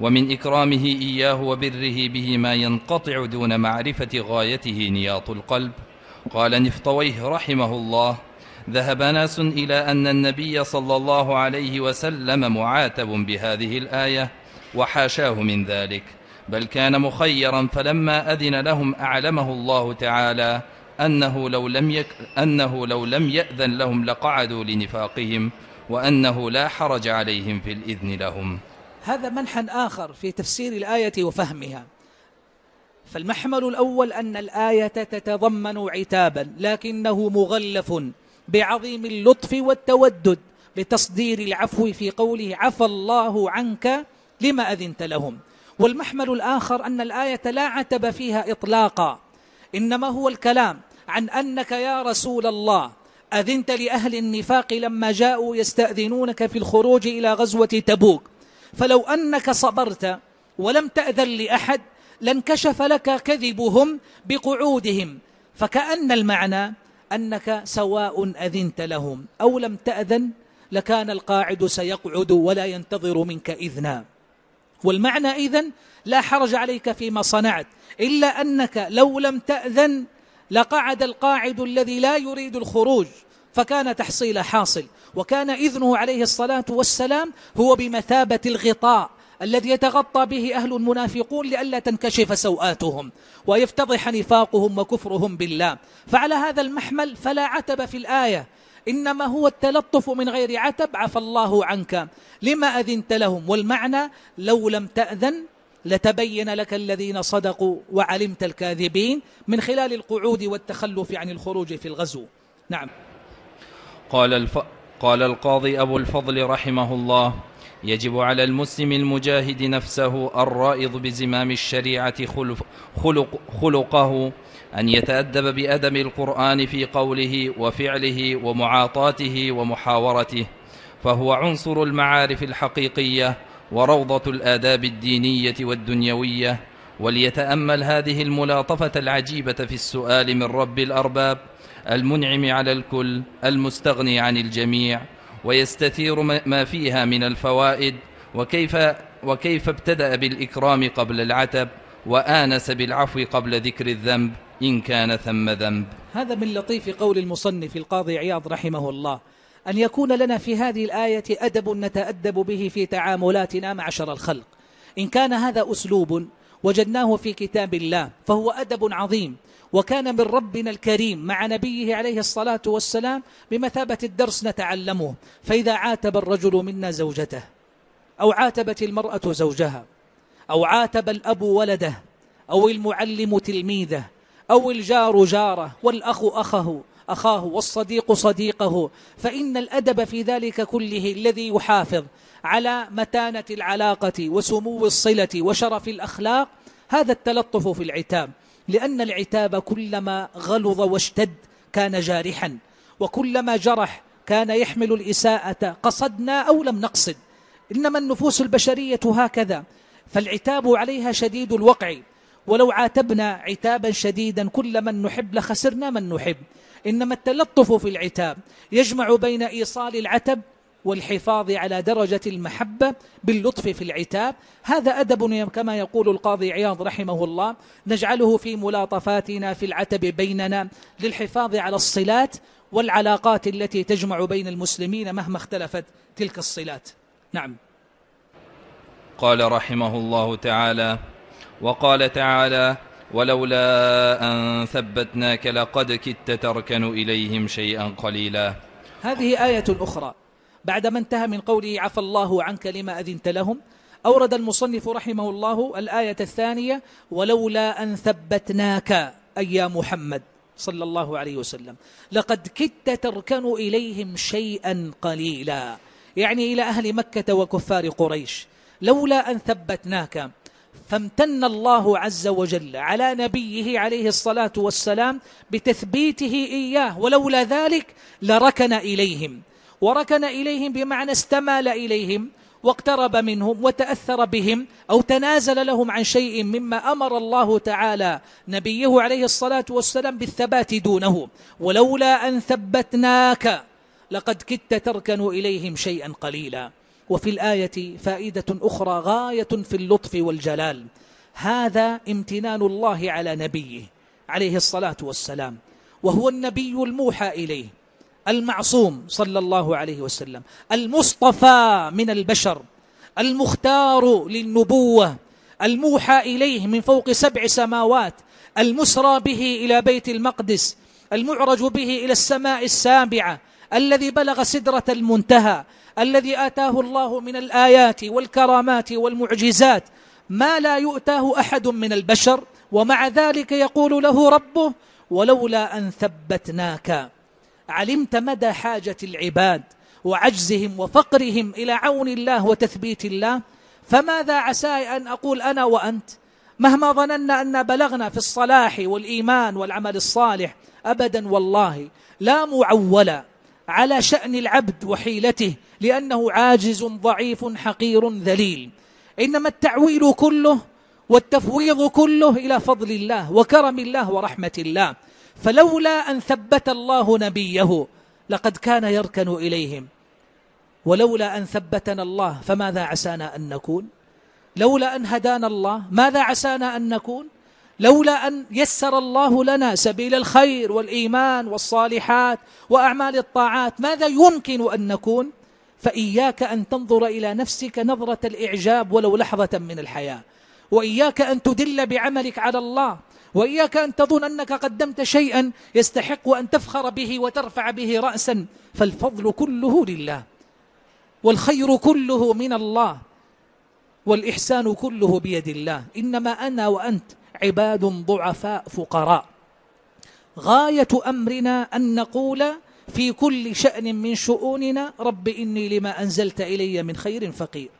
ومن إكرامه إياه وبره به ما ينقطع دون معرفة غايته نياط القلب. قال نفطويه رحمه الله ذهب ناس إلى أن النبي صلى الله عليه وسلم معاتب بهذه الآية وحاشاه من ذلك. بل كان مخيرا فلما أذن لهم أعلمه الله تعالى أنه لو لم, يك أنه لو لم يأذن لهم لقعدوا لنفاقهم وأنه لا حرج عليهم في الإذن لهم. هذا منحى آخر في تفسير الآية وفهمها. فالمحمل الأول أن الآية تتضمن عتابا لكنه مغلف بعظيم اللطف والتودد لتصدير العفو في قوله عفى الله عنك لما أذنت لهم. والمحمل الآخر أن الآية لا عتب فيها إطلاقا. إنما هو الكلام عن أنك يا رسول الله أذنت لأهل النفاق لما جاءوا يستأذنونك في الخروج إلى غزوة تبوك. فلو أنك صبرت ولم تأذن لأحد لانكشف لك كذبهم بقعودهم. فكأن المعنى أنك سواء أذنت لهم أو لم تأذن لكان القاعد سيقعد ولا ينتظر منك إذنا. والمعنى إذن لا حرج عليك فيما صنعت إلا أنك لو لم تأذن لقعد القاعد الذي لا يريد الخروج فكان تحصيل حاصل. وكان إذنه عليه الصلاة والسلام هو بمثابة الغطاء الذي يتغطى به أهل المنافقون لئلا تنكشف سوآتهم ويفتضح نفاقهم وكفرهم بالله. فعلى هذا المحمل فلا عتب في الآية إنما هو التلطف من غير عتب عفى الله عنك. لما أذنت لهم؟ والمعنى لو لم تأذن لتبين لك الذين صدقوا وعلمت الكاذبين من خلال القعود والتخلف عن الخروج في الغزو. نعم. قال, الف... قال القاضي أبو الفضل رحمه الله يجب على المسلم المجاهد نفسه الرائض بزمام الشريعة خلق, خلق خلقه أن يتأدب بأدب القرآن في قوله وفعله ومعاطاته ومحاورته فهو عنصر المعارف الحقيقية وروضة الآداب الدينية والدنيوية. وليتأمل هذه الملاطفة العجيبة في السؤال من رب الأرباب المنعم على الكل المستغني عن الجميع ويستثير ما فيها من الفوائد وكيف وكيف ابتدأ بالإكرام قبل العتب وآنس بالعفو قبل ذكر الذنب إن كان ثم ذنب. هذا من لطيف قول المصنف القاضي عياض رحمه الله أن يكون لنا في هذه الآية أدب نتأدب به في تعاملاتنا معشر الخلق. إن كان هذا أسلوب وجدناه في كتاب الله فهو أدب عظيم. وكان من ربنا الكريم مع نبيه عليه الصلاة والسلام بمثابة الدرس نتعلمه. فإذا عاتب الرجل منا زوجته أو عاتبت المرأة زوجها أو عاتب الأب ولده أو المعلم تلميذه أو الجار جاره والأخ أخه أخاه والصديق صديقه فإن الأدب في ذلك كله الذي يحافظ على متانة العلاقة وسمو الصلة وشرف الأخلاق هذا التلطف في العتاب لأن العتاب كلما غلظ واشتد كان جارحا وكلما جرح كان يحمل الإساءة قصدنا أو لم نقصد. إنما النفوس البشرية هكذا فالعتاب عليها شديد الوقع. ولو عاتبنا عتابا شديدا كل من نحب لخسرنا من نحب. إنما التلطف في العتاب يجمع بين إيصال العتب والحفاظ على درجة المحبة باللطف في العتاب. هذا أدب كما يقول القاضي عياض رحمه الله نجعله في ملاطفاتنا في العتب بيننا للحفاظ على الصلات والعلاقات التي تجمع بين المسلمين مهما اختلفت تلك الصلات. نعم. قال رحمه الله تعالى وقال تعالى ولولا أن ثبتناك لقد كدت تركن إليهم شيئا قليلا. هذه آية أخرى. بعدما انتهى من قوله عفى الله عنك لما أذنت لهم أورد المصنف رحمه الله الآية الثانية ولولا أن ثبتناك أي يا محمد صلى الله عليه وسلم لقد كدت تركن إليهم شيئا قليلا. يعني إلى أهل مكة وكفار قريش لولا أن ثبتناك فامتن الله عز وجل على نبيه عليه الصلاة والسلام بتثبيته إياه ولولا ذلك لركن إليهم. وركن إليهم بمعنى استمال إليهم واقترب منهم وتأثر بهم أو تنازل لهم عن شيء مما أمر الله تعالى نبيه عليه الصلاة والسلام بالثبات دونه. ولولا أن ثبتناك لقد كدت تركن إليهم شيئا قليلا. وفي الآية فائدة أخرى غاية في اللطف والجلال. هذا امتنان الله على نبيه عليه الصلاة والسلام وهو النبي الموحى إليه المعصوم صلى الله عليه وسلم المصطفى من البشر المختار للنبوة الموحى إليه من فوق سبع سماوات المسرى به إلى بيت المقدس المعرج به إلى السماء السابعة الذي بلغ سدرة المنتهى الذي آتاه الله من الآيات والكرامات والمعجزات ما لا يؤتاه أحد من البشر ومع ذلك يقول له ربه ولولا أن ثبتناك علمت مدى حاجة العباد وعجزهم وفقرهم إلى عون الله وتثبيت الله فماذا عسى أن أقول أنا وأنت؟ مهما ظننا أن بلغنا في الصلاح والإيمان والعمل الصالح أبدا والله لا معول على شأن العبد وحيلته لأنه عاجز ضعيف حقير ذليل. إنما التعويل كله والتفويض كله إلى فضل الله وكرم الله ورحمة الله. فلولا أن ثبت الله نبيه لقد كان يركن إليهم. ولولا أن ثبتنا الله فماذا عسانا أن نكون؟ لولا أن هدانا الله ماذا عسانا أن نكون؟ لولا أن يسر الله لنا سبيل الخير والإيمان والصالحات وأعمال الطاعات ماذا يمكن أن نكون؟ فإياك أن تنظر إلى نفسك نظرة الإعجاب ولو لحظة من الحياة. وإياك أن تدل بعملك على الله. وإياك أن تظن أنك قدمت شيئا يستحق أن تفخر به وترفع به رأسا. فالفضل كله لله. والخير كله من الله. والإحسان كله بيد الله. إنما أنا وأنت عباد ضعفاء فقراء. غاية أمرنا أن نقول في كل شأن من شؤوننا رب إني لما أنزلت إلي من خير فقير.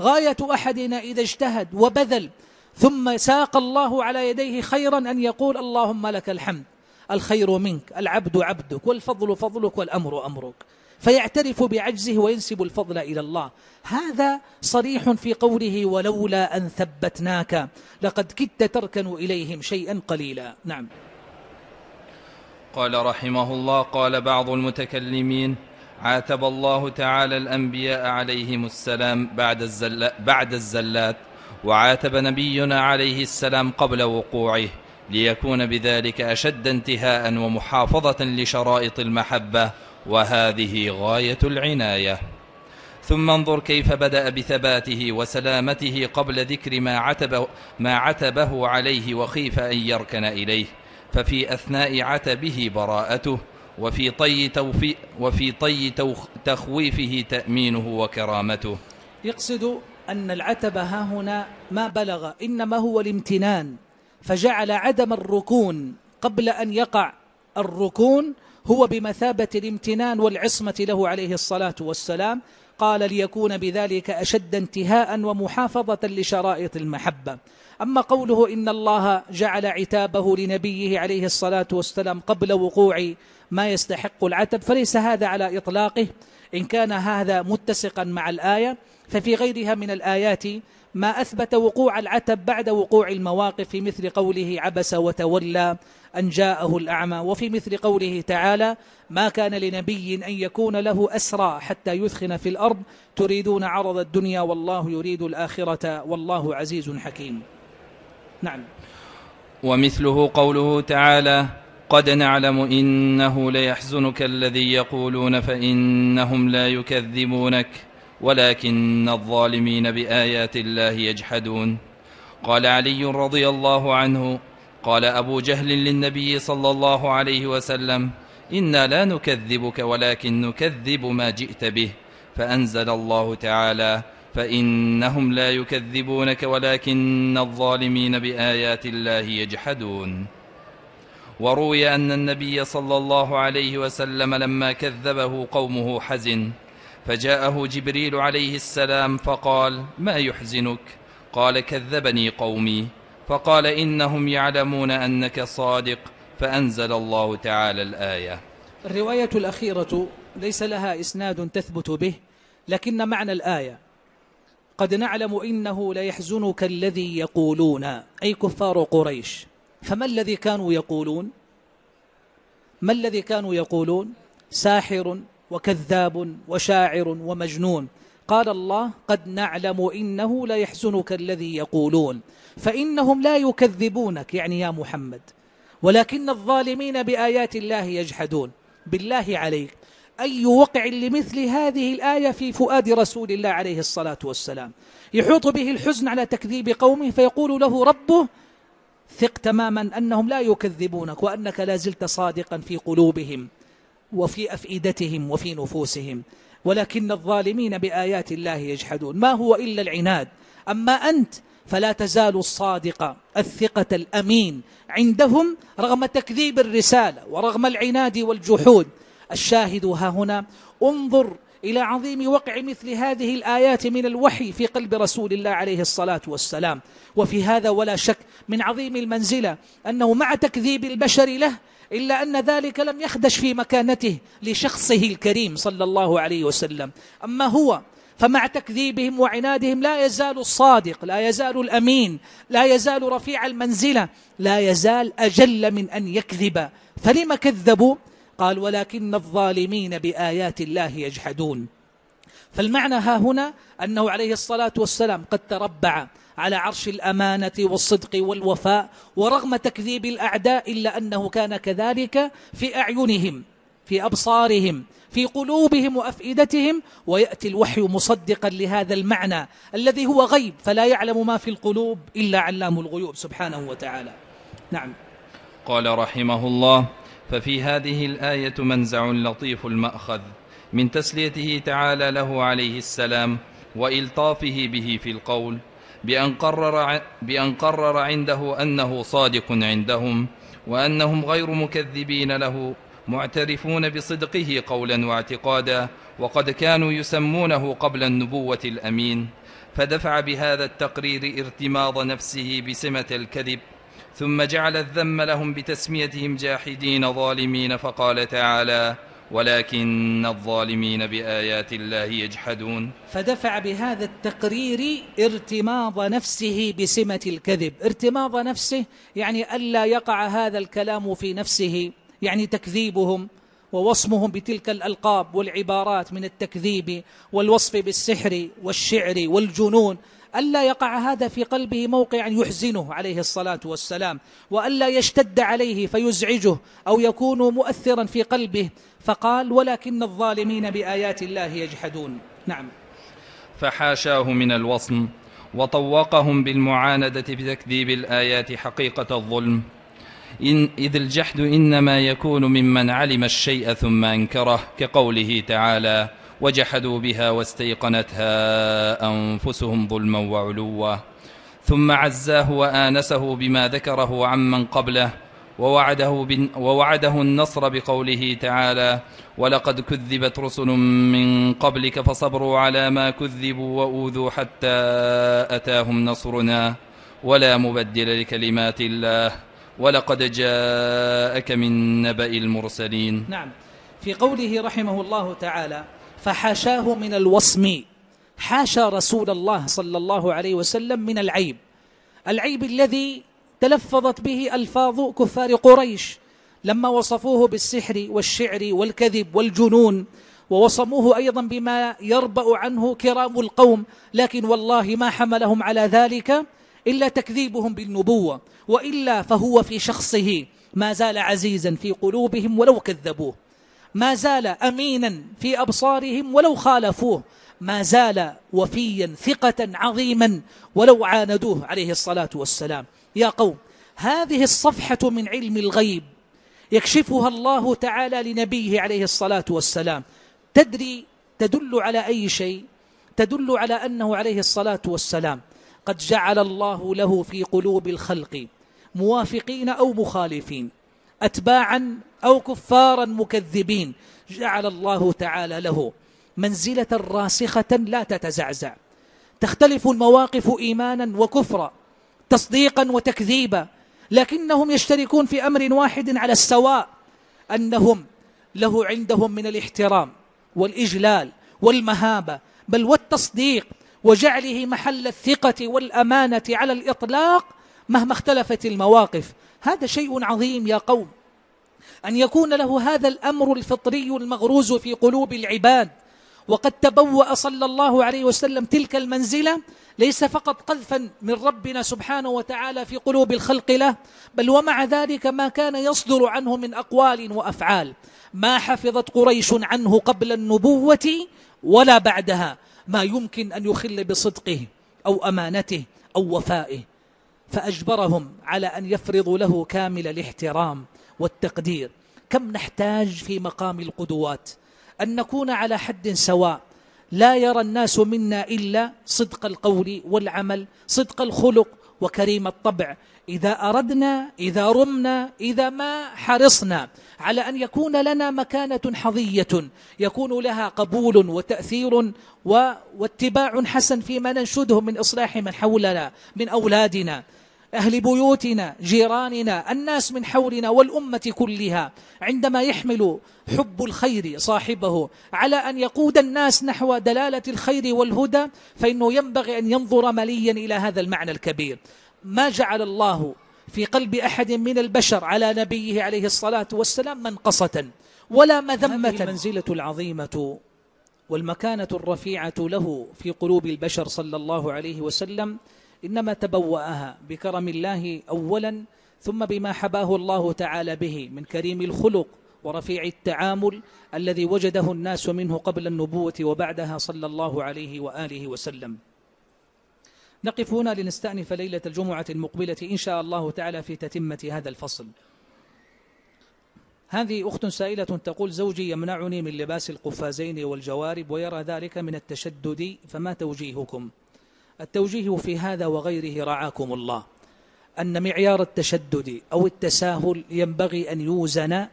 غاية أحدنا إذا اجتهد وبذل ثم ساق الله على يديه خيرا أن يقول اللهم لك الحمد الخير منك العبد عبدك والفضل فضلك والأمر أمرك. فيعترف بعجزه وينسب الفضل إلى الله. هذا صريح في قوله ولولا أن ثبتناك لقد كدت تركن إليهم شيئا قليلا. نعم. قال رحمه الله قال بعض المتكلمين عاتب الله تعالى الأنبياء عليهم السلام بعد, الزل بعد الزلات وعاتب نبينا عليه السلام قبل وقوعه ليكون بذلك أشد انتهاء ومحافظة لشرائط المحبة وهذه غاية العناية. ثم انظر كيف بدأ بثباته وسلامته قبل ذكر ما عتب ما عتبه عليه وخيف أن يركن إليه. ففي أثناء عتبه براءته وفي طي, توفي وفي طي تخويفه تأمينه وكرامته. يقصد أن العتب ها هنا ما بلغ إنما هو الامتنان فجعل عدم الركون قبل أن يقع الركون هو بمثابة الامتنان والعصمة له عليه الصلاة والسلام قال ليكون بذلك أشد انتهاء ومحافظة لشرائط المحبة. أما قوله إن الله جعل عتابه لنبيه عليه الصلاة والسلام قبل وقوع ما يستحق العتب فليس هذا على إطلاقه. إن كان هذا متسقا مع الآية ففي غيرها من الآيات ما أثبت وقوع العتب بعد وقوع المواقف مثل قوله عبس وتولى أن جاءه الأعمى. وفي مثل قوله تعالى ما كان لنبي أن يكون له أسرى حتى يثخن في الأرض. تريدون عرض الدنيا والله يريد الآخرة والله عزيز حكيم. نعم. ومثله قوله تعالى قد نعلم إنه ليحزنك الذي يقولون فإنهم لا يكذبونك ولكن الظالمين بآيات الله يجحدون. قال علي رضي الله عنه قال أبو جهل للنبي صلى الله عليه وسلم إنا لا نكذبك ولكن نكذب ما جئت به فأنزل الله تعالى فإنهم لا يكذبونك ولكن الظالمين بآيات الله يجحدون. وروي أن النبي صلى الله عليه وسلم لما كذبه قومه حزن فجاءه جبريل عليه السلام فقال ما يحزنك؟ قال كذبني قومي. فقال إنهم يعلمون أنك صادق فأنزل الله تعالى الآية. الرواية الأخيرة ليس لها إسناد تثبت به لكن معنى الآية. قد نعلم إنه ليحزنك الذي يقولون أي كفار قريش. فما الذي كانوا يقولون؟ ما الذي كانوا يقولون؟ ساحر وكذاب وشاعر ومجنون. قال الله قد نعلم إنه ليحزنك الذي يقولون. فإنهم لا يكذبونك. يعني يا محمد ولكن الظالمين بآيات الله يجحدون. بالله عليك. أي وقع لمثل هذه الآية في فؤاد رسول الله عليه الصلاة والسلام؟ يحوط به الحزن على تكذيب قومه فيقول له ربه ثق تماما أنهم لا يكذبونك وأنك لا زلت صادقا في قلوبهم وفي أفئدتهم وفي نفوسهم. ولكن الظالمين بآيات الله يجحدون. ما هو إلا العناد. أما أنت فلا تزال الصادق الثقة الأمين عندهم رغم تكذيب الرسالة ورغم العناد والجحود. الشاهد ها هنا انظر إلى عظيم وقع مثل هذه الآيات من الوحي في قلب رسول الله عليه الصلاة والسلام. وفي هذا ولا شك من عظيم المنزلة أنه مع تكذيب البشر له إلا أن ذلك لم يخدش في مكانته لشخصه الكريم صلى الله عليه وسلم. أما هو فمع تكذيبهم وعنادهم لا يزال الصادق لا يزال الأمين لا يزال رفيع المنزلة لا يزال أجل من أن يكذب. فلم كذبوا؟ قال ولكن الظالمين بآيات الله يجحدون. فالمعنى ها هنا أنه عليه الصلاة والسلام قد تربع على عرش الأمانة والصدق والوفاء ورغم تكذيب الأعداء إلا أنه كان كذلك في أعينهم في أبصارهم في قلوبهم وأفئدتهم ويأتي الوحي مصدقا لهذا المعنى الذي هو غيب فلا يعلم ما في القلوب إلا علام الغيوب سبحانه وتعالى. نعم. قال رحمه الله ففي هذه الآية منزع لطيف المأخذ من تسليته تعالى له عليه السلام وإلطافه به في القول بأن قرر, بأن قرر عنده أنه صادق عندهم وأنهم غير مكذبين له معترفون بصدقه قولا واعتقادا وقد كانوا يسمونه قبل النبوة الأمين. فدفع بهذا التقرير ارتماض نفسه بسمة الكذب ثم جعل الذم لهم بتسميتهم جاحدين ظالمين فقال تعالى ولكن الظالمين بآيات الله يجحدون. فدفع بهذا التقرير ارتماض نفسه بسمة الكذب. ارتماض نفسه يعني ألا يقع هذا الكلام في نفسه يعني تكذيبهم ووصمهم بتلك الألقاب والعبارات من التكذيب والوصف بالسحر والشعر والجنون. ألا يقع هذا في قلبه موقعا يحزنه عليه الصلاة والسلام وألا يشتد عليه فيزعجه أو يكون مؤثرا في قلبه فقال ولكن الظالمين بآيات الله يجحدون. نعم. فحاشاه من الوصم وطوقهم بالمعاندة بتكذيب الآيات حقيقة الظلم. إن إذ الجحد إنما يكون ممن علم الشيء ثم أنكره كقوله تعالى وجحدوا بها واستيقنتها أنفسهم ظلما وعلوا. ثم عزاه وآنسه بما ذكره عمن قبله ووعده, ووعده النصر بقوله تعالى ولقد كذبت رسل من قبلك فصبروا على ما كذبوا وأوذوا حتى أتاهم نصرنا ولا مبدل لكلمات الله. ولقد جاءك من نبأ المرسلين. نعم. في قوله رحمه الله تعالى فحاشاه من الوصم. حاشا رسول الله صلى الله عليه وسلم من العيب. العيب الذي تلفظت به ألفاظ كفار قريش. لما وصفوه بالسحر والشعر والكذب والجنون ووصموه أيضا بما يربأ عنه كرام القوم. لكن والله ما حملهم على ذلك إلا تكذيبهم بالنبوة وإلا فهو في شخصه. ما زال عزيزا في قلوبهم ولو كذبوه. ما زال أمينا في أبصارهم ولو خالفوه ما زال وفيا ثقة عظيما ولو عاندوه عليه الصلاة والسلام. يا قوم هذه الصفحة من علم الغيب يكشفها الله تعالى لنبيه عليه الصلاة والسلام. تدري تدل على أي شيء؟ تدل على أنه عليه الصلاة والسلام. قد جعل الله له في قلوب الخلق موافقين أو مخالفين أتباعا أو كفارا مكذبين. جعل الله تعالى له منزلة راسخة لا تتزعزع. تختلف المواقف إيمانا وكفرا تصديقا وتكذيبا لكنهم يشتركون في أمر واحد على السواء أنهم له عندهم من الاحترام والإجلال والمهابة بل والتصديق وجعله محل الثقة والأمانة على الإطلاق مهما اختلفت المواقف. هذا شيء عظيم يا قوم. أن يكون له هذا الأمر الفطري المغروز في قلوب العباد. وقد تبوأ صلى الله عليه وسلم تلك المنزلة ليس فقط قذفا من ربنا سبحانه وتعالى في قلوب الخلق له بل ومع ذلك ما كان يصدر عنه من أقوال وأفعال. ما حفظت قريش عنه قبل النبوة ولا بعدها. ما يمكن أن يخل بصدقه أو أمانته أو وفائه. فأجبرهم على أن يفرضوا له كامل الاحترام. والتقدير. كم نحتاج في مقام القدوات؟ أن نكون على حد سواء. لا يرى الناس منا إلا صدق القول والعمل صدق الخلق وكريم الطبع. إذا أردنا إذا رمنا إذا ما حرصنا على أن يكون لنا مكانة حظية يكون لها قبول وتأثير واتباع حسن فيما ننشده من إصلاح من حولنا من أولادنا. أهل بيوتنا جيراننا الناس من حولنا والأمة كلها عندما يحمل حب الخير صاحبه على أن يقود الناس نحو دلالة الخير والهدى فإنه ينبغي أن ينظر مليا إلى هذا المعنى الكبير. ما جعل الله في قلب أحد من البشر على نبيه عليه الصلاة والسلام منقصة ولا مذمة. المنزلة العظيمة والمكانة الرفيعة له في قلوب البشر صلى الله عليه وسلم إنما تبوأها بكرم الله أولا ثم بما حباه الله تعالى به من كريم الخلق ورفيع التعامل الذي وجده الناس منه قبل النبوة وبعدها صلى الله عليه وآله وسلم نقف هنا لنستأنف ليلة الجمعة المقبلة إن شاء الله تعالى في تتمة هذا الفصل هذه أخت سائلة تقول زوجي يمنعني من لباس القفازين والجوارب ويرى ذلك من التشدد فما توجيهكم؟ التوجيه في هذا وغيره رعاكم الله. أن معيار التشدد أو التساهل ينبغي أن يوزن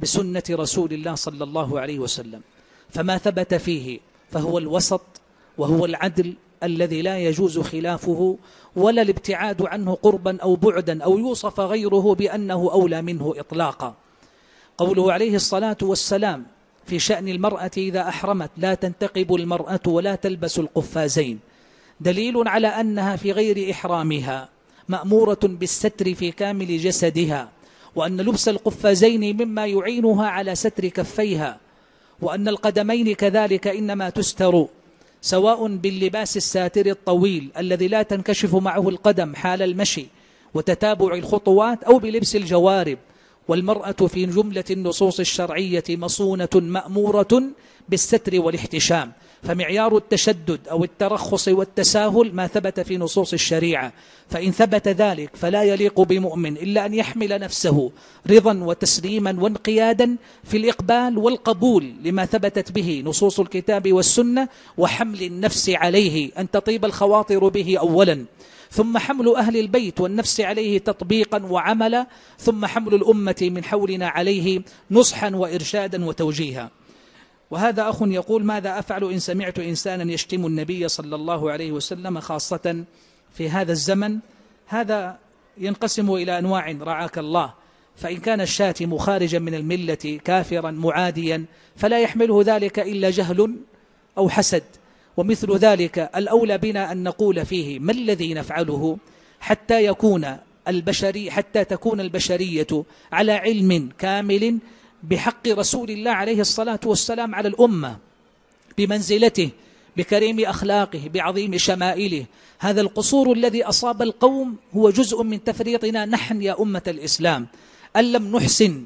بسنة رسول الله صلى الله عليه وسلم. فما ثبت فيه فهو الوسط وهو العدل الذي لا يجوز خلافه ولا الابتعاد عنه قربا أو بعدا أو يوصف غيره بأنه أولى منه إطلاقا. قوله عليه الصلاة والسلام في شأن المرأة إذا أحرمت لا تنتقب المرأة ولا تلبس القفازين. دليل على أنها في غير إحرامها مأمورة بالستر في كامل جسدها وأن لبس القفازين مما يعينها على ستر كفيها وأن القدمين كذلك إنما تستر سواء باللباس الساتر الطويل الذي لا تنكشف معه القدم حال المشي وتتابع الخطوات أو بلبس الجوارب والمرأة في جملة النصوص الشرعية مصونة مأمورة بالستر والاحتشام. فمعيار التشدد أو الترخص والتساهل ما ثبت في نصوص الشريعة. فإن ثبت ذلك فلا يليق بمؤمن إلا أن يحمل نفسه رضا وتسليما وانقيادا في الإقبال والقبول لما ثبتت به نصوص الكتاب والسنة وحمل النفس عليه أن تطيب الخواطر به أولا. ثم حمل أهل البيت والنفس عليه تطبيقا وعملا. ثم حمل الأمة من حولنا عليه نصحا وإرشادا وتوجيها. وهذا أخ يقول ماذا أفعل إن سمعت إنسانا يشتم النبي صلى الله عليه وسلم خاصة في هذا الزمن؟ هذا ينقسم إلى أنواع رعاك الله. فإن كان الشاتم خارجا من الملة كافرا معاديا فلا يحمله ذلك إلا جهل أو حسد. ومثل ذلك الأولى بنا أن نقول فيه ما الذي نفعله حتى يكون البشري حتى تكون البشرية على علم كامل بحق رسول الله عليه الصلاة والسلام على الأمة بمنزلته بكريم أخلاقه بعظيم شمائله. هذا القصور الذي أصاب القوم هو جزء من تفريطنا نحن يا أمة الإسلام. أن لم نحسن